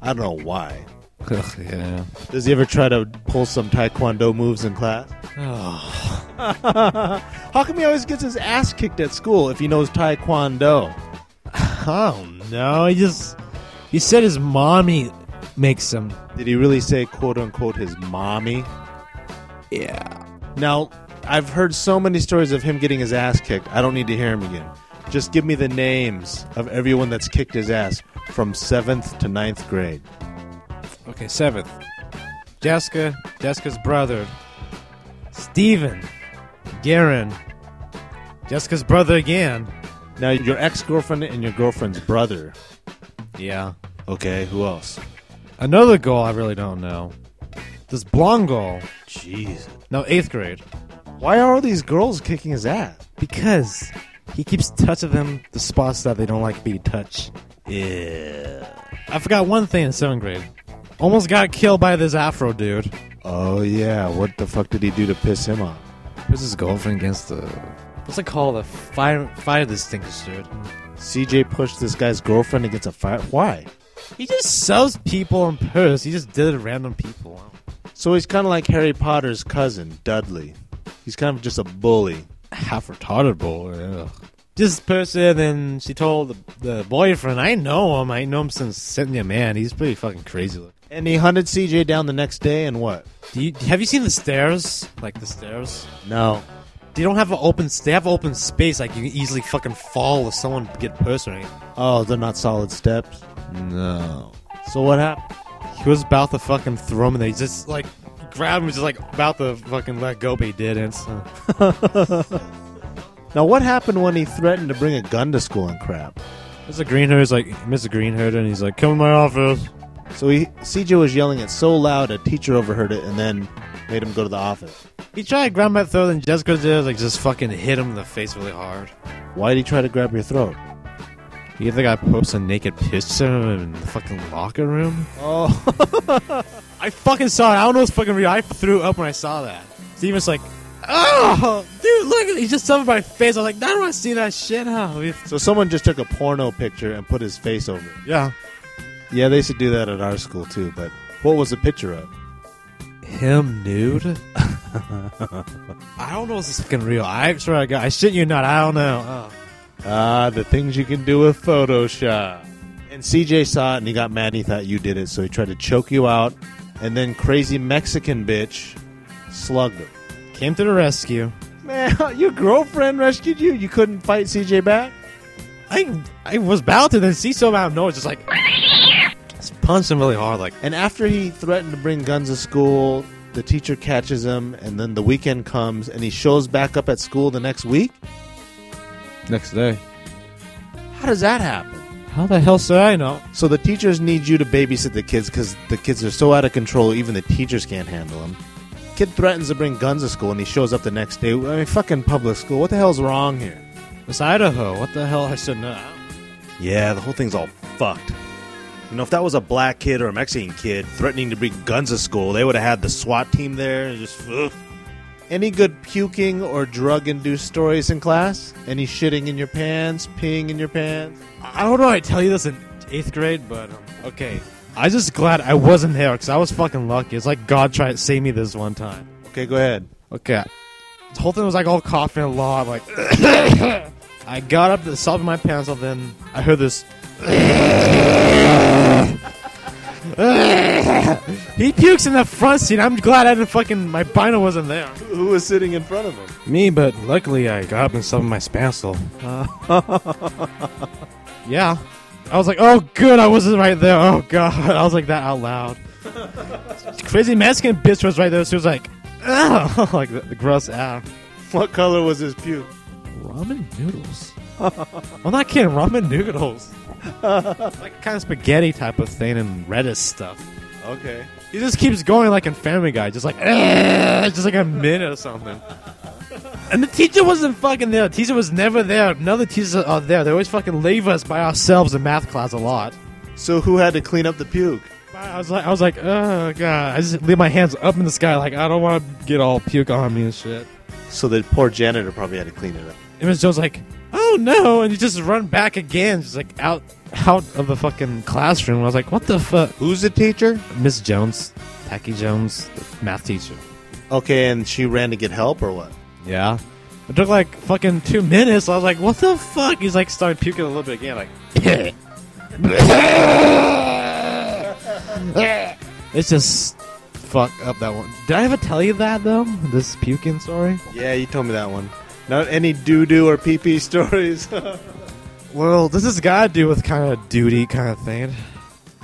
I don't know why. Ugh, yeah. Does he ever try to pull some Taekwondo moves in class? Oh. How come he always gets his ass kicked at school if he knows Taekwondo? Oh, don't know. He just he said his mommy makes him. Did he really say quote unquote his mommy? Yeah. Now, I've heard so many stories of him getting his ass kicked. I don't need to hear him again. Just give me the names of everyone that's kicked his ass from 7th to ninth grade. Okay, seventh. Jessica, Jessica's brother. Steven. Garen. Jessica's brother again. Now, your ex girlfriend and your girlfriend's brother. Yeah. Okay, who else? Another goal I really don't know. This blonde goal. Jeez. No, eighth grade. Why are all these girls kicking his ass? Because he keeps touching them the spots that they don't like being touched. Yeah. I forgot one thing in seventh grade. Almost got killed by this Afro dude. Oh, yeah. What the fuck did he do to piss him off? Who's his girlfriend against the what's it called? The fire fire extinguisher. dude. CJ pushed this guy's girlfriend against a fire. Why? He just sells people on purse. He just did it to random people. So he's kind of like Harry Potter's cousin, Dudley. He's kind of just a bully. Half retarded boy. Ugh. This person, and she told the, the boyfriend, "I know him. I know him since sitting a man. He's pretty fucking crazy." looking." And he hunted CJ down the next day, and what? Do you, have you seen the stairs? Like the stairs? No. They don't have an open. They have open space. Like you can easily fucking fall if someone get personally. Oh, they're not solid steps? No. So what happened? He was about to fucking throw him, and they just like grabbed him, just like about to fucking let go, but he didn't. so. Now, what happened when he threatened to bring a gun to school and crap? Mr. Greenherd's like Mr. Greenherd, and he's like, "Come in my office." So he CJ was yelling it so loud a teacher overheard it and then made him go to the office. He tried to grab my throat, and just Jessica did like just fucking hit him in the face really hard. Why did he try to grab your throat? You think I post a naked picture in the fucking locker room? Oh, I fucking saw it. I don't know if it's fucking real. I threw up when I saw that. Steven's like, "Oh, dude, look! at He just covered my face." I was like, "I don't want to see that shit." Oh, so someone just took a porno picture and put his face over it. yeah. Yeah, they should do that at our school too. But what was the picture of? Him nude? I don't know if this is fucking real. I swear I got. I shit you not. I don't know. Oh. Ah, the things you can do with Photoshop. And CJ saw it and he got mad. and He thought you did it, so he tried to choke you out. And then crazy Mexican bitch slugged him. Came to the rescue. Man, your girlfriend rescued you. You couldn't fight CJ back. I I was about to then see so out of nowhere, just like just punched him really hard. Like And after he threatened to bring guns to school, the teacher catches him, and then the weekend comes, and he shows back up at school the next week. Next day. How does that happen? How the hell should I know? So the teachers need you to babysit the kids because the kids are so out of control, even the teachers can't handle them. Kid threatens to bring guns to school, and he shows up the next day. I mean, fucking public school. What the hell's wrong here? It's Idaho. What the hell? I should know. Yeah, the whole thing's all fucked. You know, if that was a black kid or a Mexican kid threatening to bring guns to school, they would have had the SWAT team there and just. Ugh. Any good puking or drug induced stories in class? Any shitting in your pants, peeing in your pants? I don't know. I tell you this in eighth grade, but um, okay. I just glad I wasn't there because I was fucking lucky. It's like God tried to save me this one time. Okay, go ahead. Okay. The whole thing was like all coughing a lot. Like I got up to the top of my pants, and then I heard this. he pukes in the front seat. I'm glad I didn't fucking my bino wasn't there. Who was sitting in front of him? Me, but luckily I got up and stuff in my spancel. yeah. I was like, oh, good, I wasn't right there. Oh, God. I was like that out loud. Crazy Mexican bitch was right there. She was like, oh, like the, the gross ah. What color was his puke? Ramen noodles. I'm not kidding. Ramen noodles. like kind of spaghetti type of thing and reddish stuff. Okay. He just keeps going like in Family Guy, just like just like a minute or something. And the teacher wasn't fucking there. The teacher was never there. None of the teachers are there. They always fucking leave us by ourselves in math class a lot. So who had to clean up the puke? I was like, I was like, oh god. I just leave my hands up in the sky, like I don't want to get all puke on me and shit. So the poor janitor probably had to clean it up. And Miss Jones like, oh no, and you just run back again, just like out out of the fucking classroom. I was like, what the fuck? Who's the teacher? Miss Jones, Tacky Jones, the math teacher. Okay, and she ran to get help or what? Yeah. It took like fucking two minutes. I was like, what the fuck? He's like started puking a little bit again, like It's just fuck up that one. Did I ever tell you that though? This puking story? Yeah, you told me that one. Not any doo doo or pee pee stories. Well, this has got to do with kind of duty kind of thing.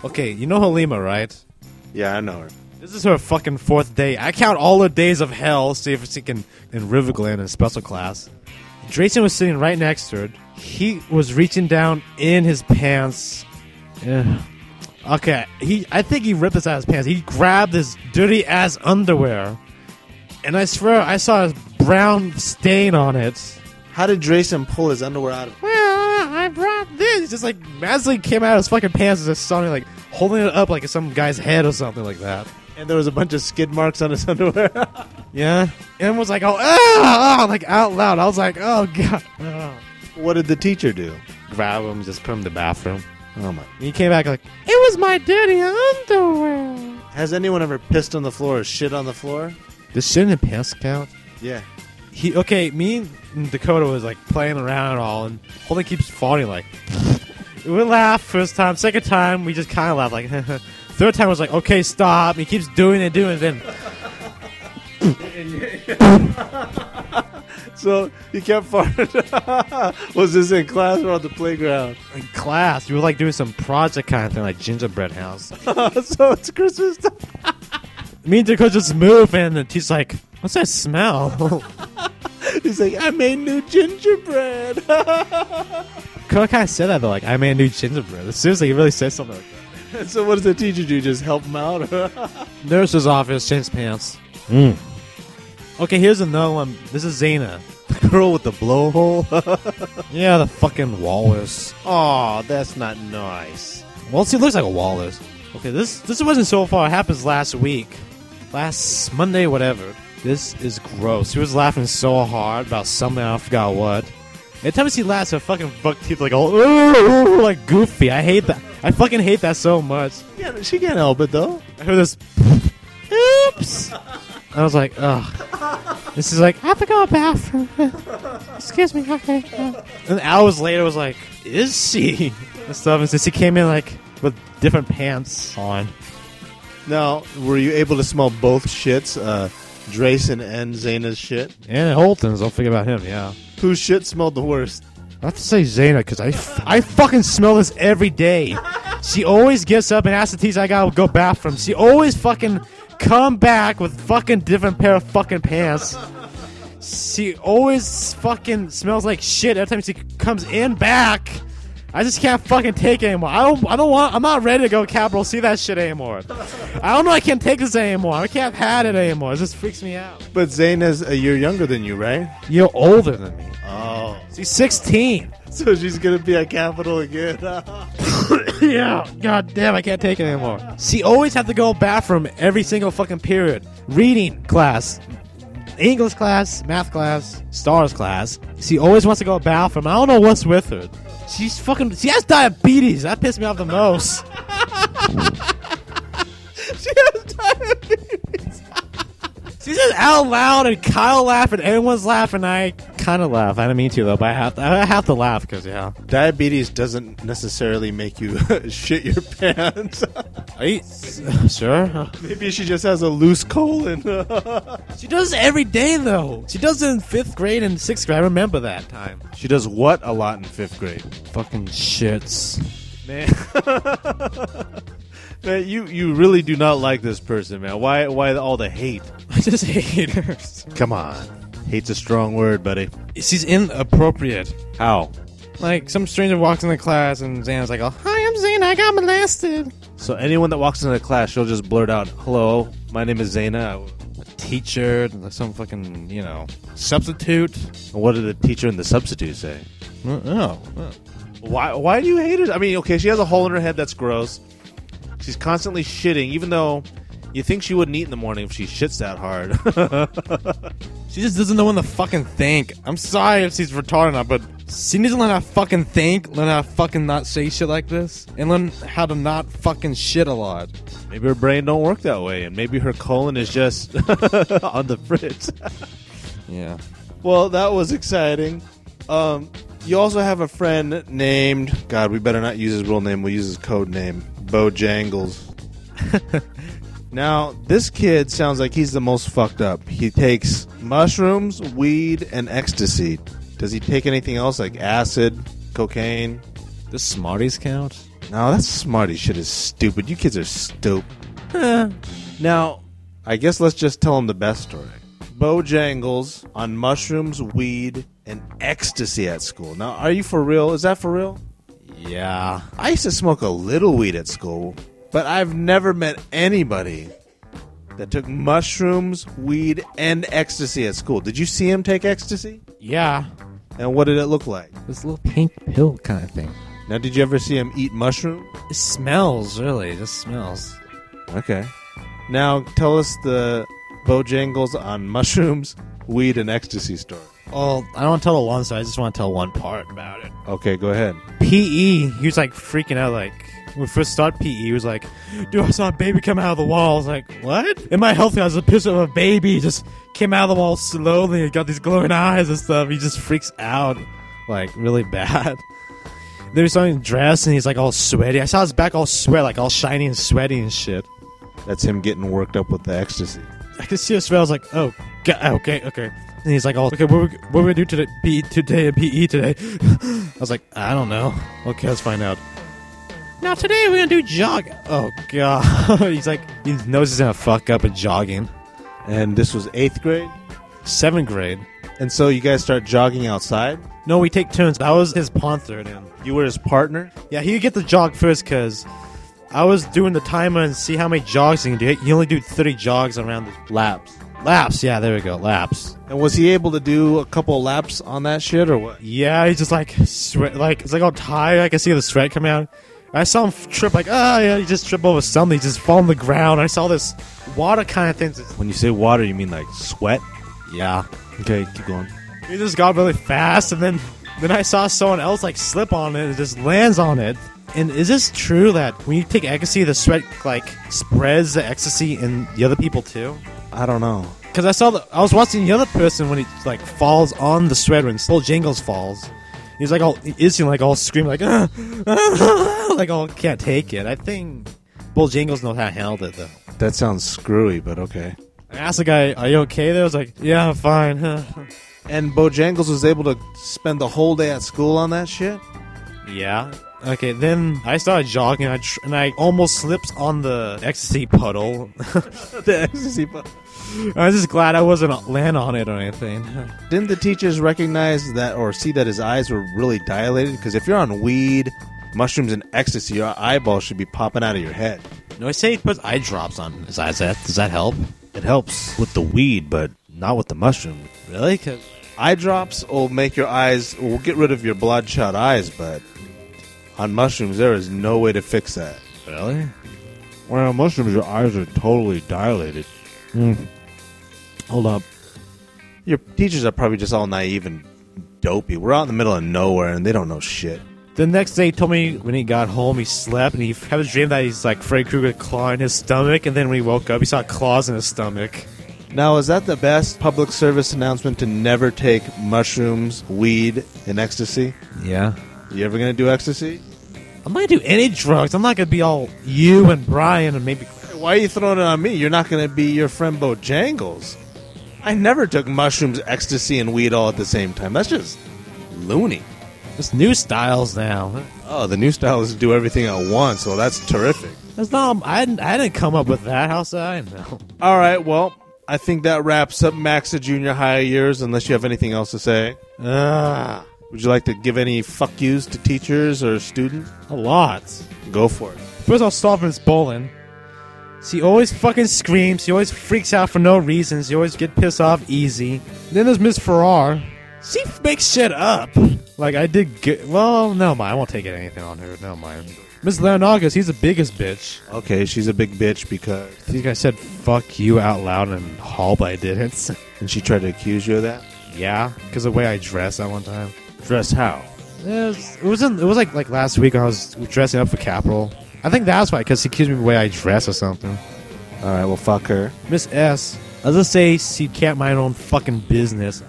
Okay, you know Halima, right? yeah, I know her. This is her fucking fourth day. I count all her days of hell, see if she can in River Glen in special class. Drayson was sitting right next to her. He was reaching down in his pants. Yeah. Okay, he. I think he ripped this out of his pants. He grabbed his dirty ass underwear, and I swear I saw a brown stain on it. How did Drayson pull his underwear out of? Well, I brought this. Just like magically came out of his fucking pants and just saw me like holding it up like some guy's head or something like that. And there was a bunch of skid marks on his underwear. Yeah, and was like, oh, ah, ah, like out loud. I was like, oh god. ah. what did the teacher do? Grab him, just put him in the bathroom. Oh my! And he came back like, it was my dirty underwear. Has anyone ever pissed on the floor or shit on the floor? Does shit in the pants count? Yeah. He okay. Me and Dakota was like playing around and all, and Holden keeps falling like. we laugh first time, second time we just kind of laugh like. Third time was like, okay, stop. He keeps doing it, doing it. Then So you kept farting. was this in class or on the playground? in class, we were like doing some project kind of thing, like gingerbread house. so it's Christmas time. Me and Dakota just move, and the teacher's like, "What's that smell?" He's like, I made new gingerbread. Dakota kind of said that though, like, "I made new gingerbread." Seriously, he really said something. like that. so what does the teacher do? Just help him out? Nurse's office, change pants. Mm. Okay, here's another one. This is Zena. Girl with the blowhole. Yeah, the fucking walrus. oh, that's not nice. Well, she looks like a walrus. Okay, this this wasn't so far. It happens last week, last Monday, whatever. This is gross. She was laughing so hard about something I forgot what. Every time she laughs, her fucking buck teeth like all like goofy. I hate that. I fucking hate that so much. Yeah, she can't help it though. I heard this. Oops. I was like, ugh. This is like, I have to go to the bathroom. Excuse me. Okay. And hours later, I was like, is she? And stuff. And so she came in like with different pants on. Now, were you able to smell both shits? Uh, Drayson and Zayna's shit. And Holton's. Don't forget about him. Yeah. Whose shit smelled the worst? I have to say Zayna because I, f- I fucking smell this every day. She always gets up and asks the teacher I gotta go bathroom. She always fucking come back with fucking different pair of fucking pants. She always fucking smells like shit every time she comes in back. I just can't fucking take it anymore. I don't. I don't want. I'm not ready to go Capital see that shit anymore. I don't know. I can't take this anymore. I can't have it anymore. It just freaks me out. But Zane is a year younger than you, right? You're older than me. Oh. She's 16. So she's gonna be at Capital again. yeah. God damn, I can't take it anymore. She always have to go bathroom every single fucking period. Reading class, English class, math class, stars class. She always wants to go bathroom. I don't know what's with her. She's fucking. She has diabetes. That pissed me off the most. she has diabetes. She says out loud, and Kyle laughing. and everyone's laughing. I kind of laugh. I didn't mean to though, but I have to. I have to laugh because yeah. Diabetes doesn't necessarily make you shit your pants. Are you sure? Maybe she just has a loose colon. She does every day though. She does it in fifth grade and sixth grade. I remember that time. she does what a lot in fifth grade? Fucking shits. Man. man, you you really do not like this person, man. Why why all the hate? I just hate her. Come on. Hate's a strong word, buddy. She's inappropriate. How? Like some stranger walks in the class and Xana's like, "Oh, hi, I'm Xana. I got molested." So anyone that walks into the class, she'll just blurt out, "Hello, my name is Zaina." A teacher, some fucking you know substitute. And what did the teacher and the substitute say? Uh, oh, oh. Why why do you hate her? I mean, okay, she has a hole in her head that's gross. She's constantly shitting, even though you think she wouldn't eat in the morning if she shits that hard. She just doesn't know when to fucking think. I'm sorry if she's retarded or not, but she needs to learn how to fucking think, learn how to fucking not say shit like this, and learn how to not fucking shit a lot. maybe her brain don't work that way, and maybe her colon is just on the fritz. Yeah. well, that was exciting. Um, you also have a friend named God. We better not use his real name. We'll use his code name, Bojangles. Now, this kid sounds like he's the most fucked up. He takes mushrooms, weed, and ecstasy. Does he take anything else like acid, cocaine? Does Smarties count? No, that's smarty shit is stupid. You kids are stupid. Eh. now, I guess let's just tell him the best story. Bojangles on mushrooms, weed, and ecstasy at school. Now, are you for real? Is that for real? Yeah. I used to smoke a little weed at school, but I've never met anybody that took mushrooms, weed, and ecstasy at school. Did you see him take ecstasy? Yeah. And what did it look like? This little pink pill kind of thing. Now, did you ever see him eat mushroom? It smells, really. It just smells. Okay. Now, tell us the Bojangles on mushrooms, weed, and ecstasy story. Well, I don't want to tell the one side. I just want to tell one part about it. Okay, go ahead. PE, he was like freaking out. Like when we first started PE, he was like, "Dude, I saw a baby come out of the wall." I was like, "What?" In my health, I was a picture of a baby just came out of the wall slowly. Got these glowing eyes and stuff. He just freaks out, like really bad. Then we saw him dressed, and he's like all sweaty. I saw his back all sweat, like all shiny and sweaty and shit. That's him getting worked up with the ecstasy. I could see his sweat. I was like, "Oh, God, oh, okay, okay." And he's like, "Oh, okay, what we, what we gonna do today? PE today and PE today?" I was like, "I don't know." Okay, let's find out. Now today we're gonna do jog. Oh god, he's like, he knows he's gonna fuck up at jogging. And this was eighth grade? Seventh grade. And so you guys start jogging outside? No, we take turns. That was his pawn third in. You were his partner? Yeah, he would get the jog first because I was doing the timer and see how many jogs he can do. He only do thirty jogs around the Laps. laps. Yeah, there we go, laps. And was he able to do a couple laps on that shit or what? Yeah, he's just like sweat, like it's like all tired. I can see the sweat coming out. I saw him trip, like ah, yeah, he just trip over something. He just fall on the ground. I saw this water kind of thing. When you say water, you mean like sweat? Yeah, Okay, keep going. he just got really fast, and then then I saw someone else like slip on it and just lands on it. And is this true that when you take ecstasy, the sweat like spreads the ecstasy in the other people too? I don't know. Because I saw the I was watching the other person when he like falls on the sweat when Bojangles falls. He's like all is he like all screaming like "Ah, ah," like all can't take it. I think Bojangles knows how to handle it though. That sounds screwy, but okay. I asked the guy, "Are you okay?" There I was like, "Yeah, I'm fine." And Bojangles was able to spend the whole day at school on that shit? yeah, Okay, then I started jogging I tr- and I almost slipped on the ecstasy puddle. the ecstasy puddle. I was just glad I wasn't land on it or anything. Didn't the teachers recognize that or see that his eyes were really dilated? Because if you're on weed, mushrooms, and ecstasy, your eyeball should be popping out of your head. No, I say he puts eye drops on his eyes. That does that help? It helps with the weed, but not with the mushroom. Really? Cause Eye drops will make your eyes, will get rid of your bloodshot eyes, but on mushrooms, there is no way to fix that. really? When on mushrooms, your eyes are totally dilated. Hmm. Hold up. Your teachers are probably just all naive and dopey. We're out in the middle of nowhere and they don't know shit. The next day, he told me when he got home, he slept and he had a dream that he's like Freddy Krueger clawing his stomach, and then when he woke up, he saw claws in his stomach. Now, is that the best public service announcement to never take mushrooms, weed, and ecstasy? Yeah. You ever gonna do ecstasy? I'm not gonna do any drugs. I'm not gonna be all you and Brian and maybe. Why are you throwing it on me? You're not gonna be your friend Bojangles. I never took mushrooms, ecstasy, and weed all at the same time. That's just loony. It's new styles now. Oh, the new style is to do everything at once, so that's terrific. That's not. I didn't, I didn't come up with that. How's? I know. All right, well, I think that wraps up Max the Junior High years, unless you have anything else to say. Ah, Would you like to give any fuck yous to teachers or students? a lot. Go for it. First, I'll start with Bolin. She always fucking screams. She always freaks out for no reason. She always get pissed off easy. Then there's Miss Farrar. She makes shit up. Like I did good. Well, no mind. I won't take it anything on her. No mind. Miss Leonagas, he's the biggest bitch. Okay, she's a big bitch because. I think I said "fuck you" out loud in hall, but I didn't. And she tried to accuse you of that? yeah, because the way I dressed that one time. Dress how? It was, it wasn't. It was like like last week when I was dressing up for Capitol. I think that's why, because she accused me of the way I dress or something. All right, well, fuck her. Miss S. I'll just say she can't mind her own fucking business.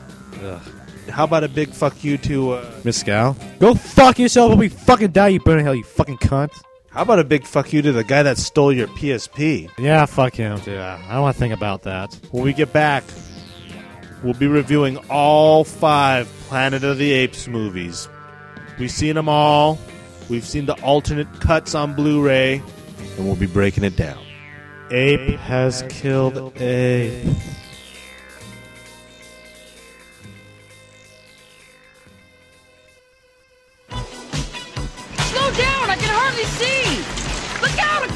Ugh. How about a big fuck you to. Uh, Miss Scal, go fuck yourself when we fucking die, you burn in hell, you fucking cunt. how about a big fuck you to the guy that stole your PSP? Yeah, fuck him, dude. I don't want to think about that. When we get back, we'll be reviewing all five Planet of the Apes movies. We've seen them all. We've seen the alternate cuts on Blu-ray, and we'll be breaking it down. Ape has killed ape. Slow down! I can hardly see! Look out, a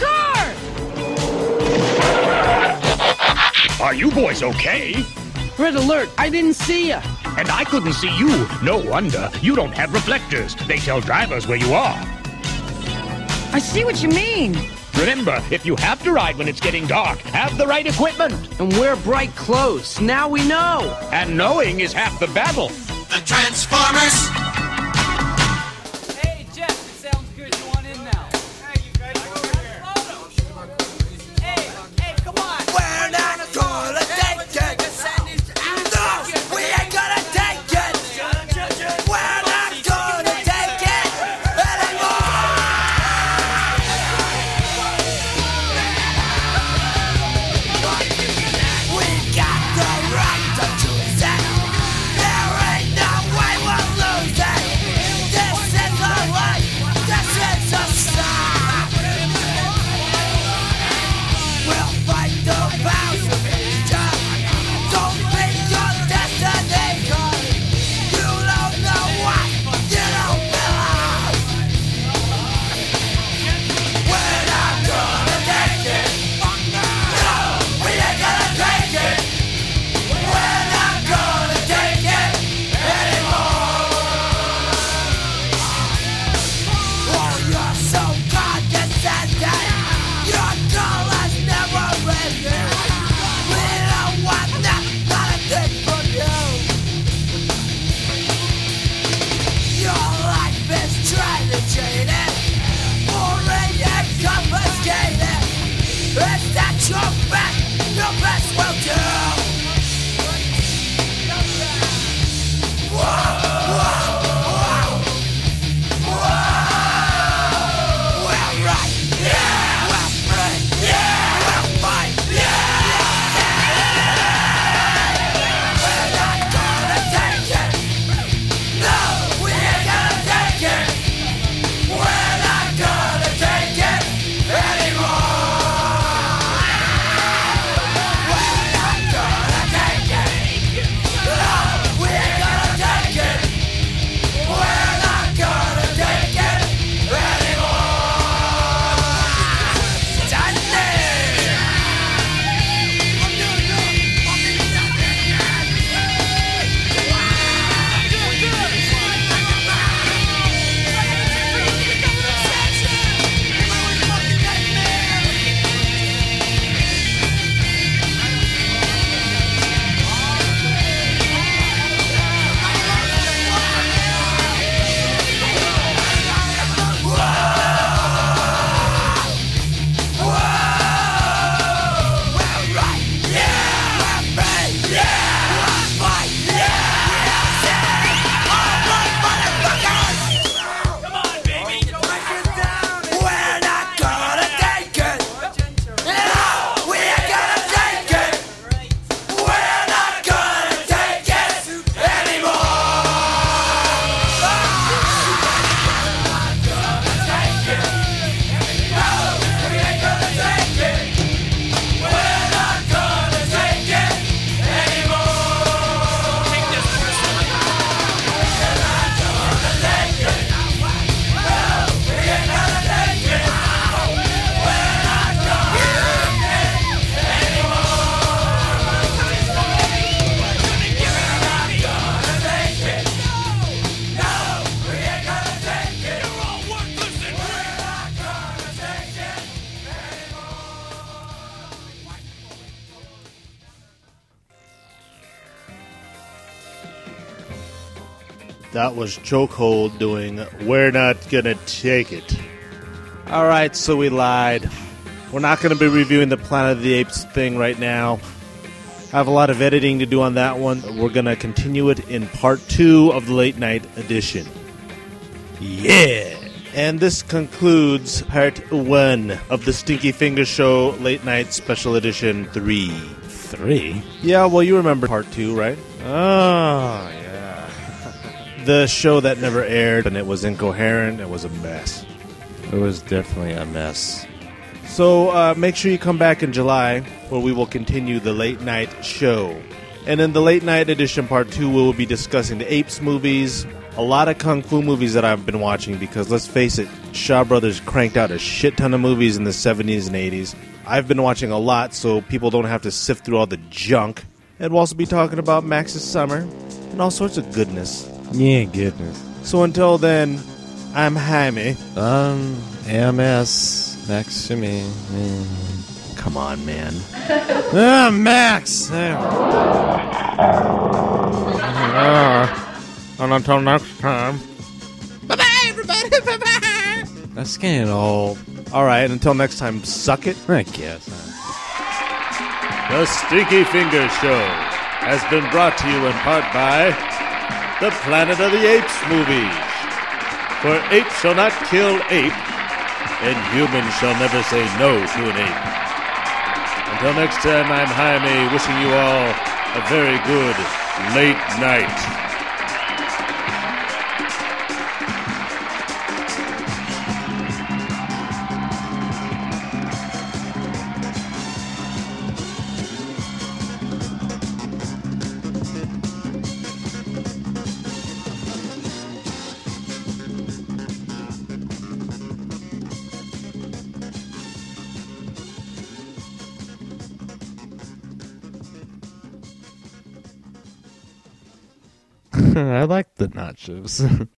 car! Are you boys okay? Red alert! I didn't see ya! And I couldn't see you. No wonder. You don't have reflectors. They tell drivers where you are. I see what you mean! Remember, if you have to ride when it's getting dark, have the right equipment. And wear bright clothes. Now we know! And knowing is half the battle. The Transformers! Was Chokehold doing We're Not Gonna Take It. All right, so we lied. We're not going to be reviewing the Planet of the Apes thing right now. I have a lot of editing to do on that one. We're going to continue it in part two of the late night edition. Yeah! And this concludes part one of the Stinky Finger Show Late Night Special Edition 3. Three? Yeah, well, you remember part two, right? Oh, yeah. The show that never aired, and it was incoherent, it was a mess. It was definitely a mess. So uh, make sure you come back in July, where we will continue the late night show. And in the late night edition, part two, we will be discussing the Apes movies, a lot of kung fu movies that I've been watching. Because let's face it, Shaw Brothers cranked out a shit ton of movies in the '70s and '80s. I've been watching a lot, so people don't have to sift through all the junk. And we'll also be talking about Max's Summer and all sorts of goodness. Yeah, goodness. So until then, I'm Jaime. Um, AMS next to me. Mm. Come on, man. ah, Max! There. and until next time. Bye bye, everybody. Bye bye. That's getting old. All right, until next time, suck it. I guess. The Stinky Finger Show has been brought to you in part by the Planet of the Apes movies. For ape shall not kill ape, and human shall never say no to an ape. Until next time, I'm Jaime, wishing you all a very good late night. I like the nachos.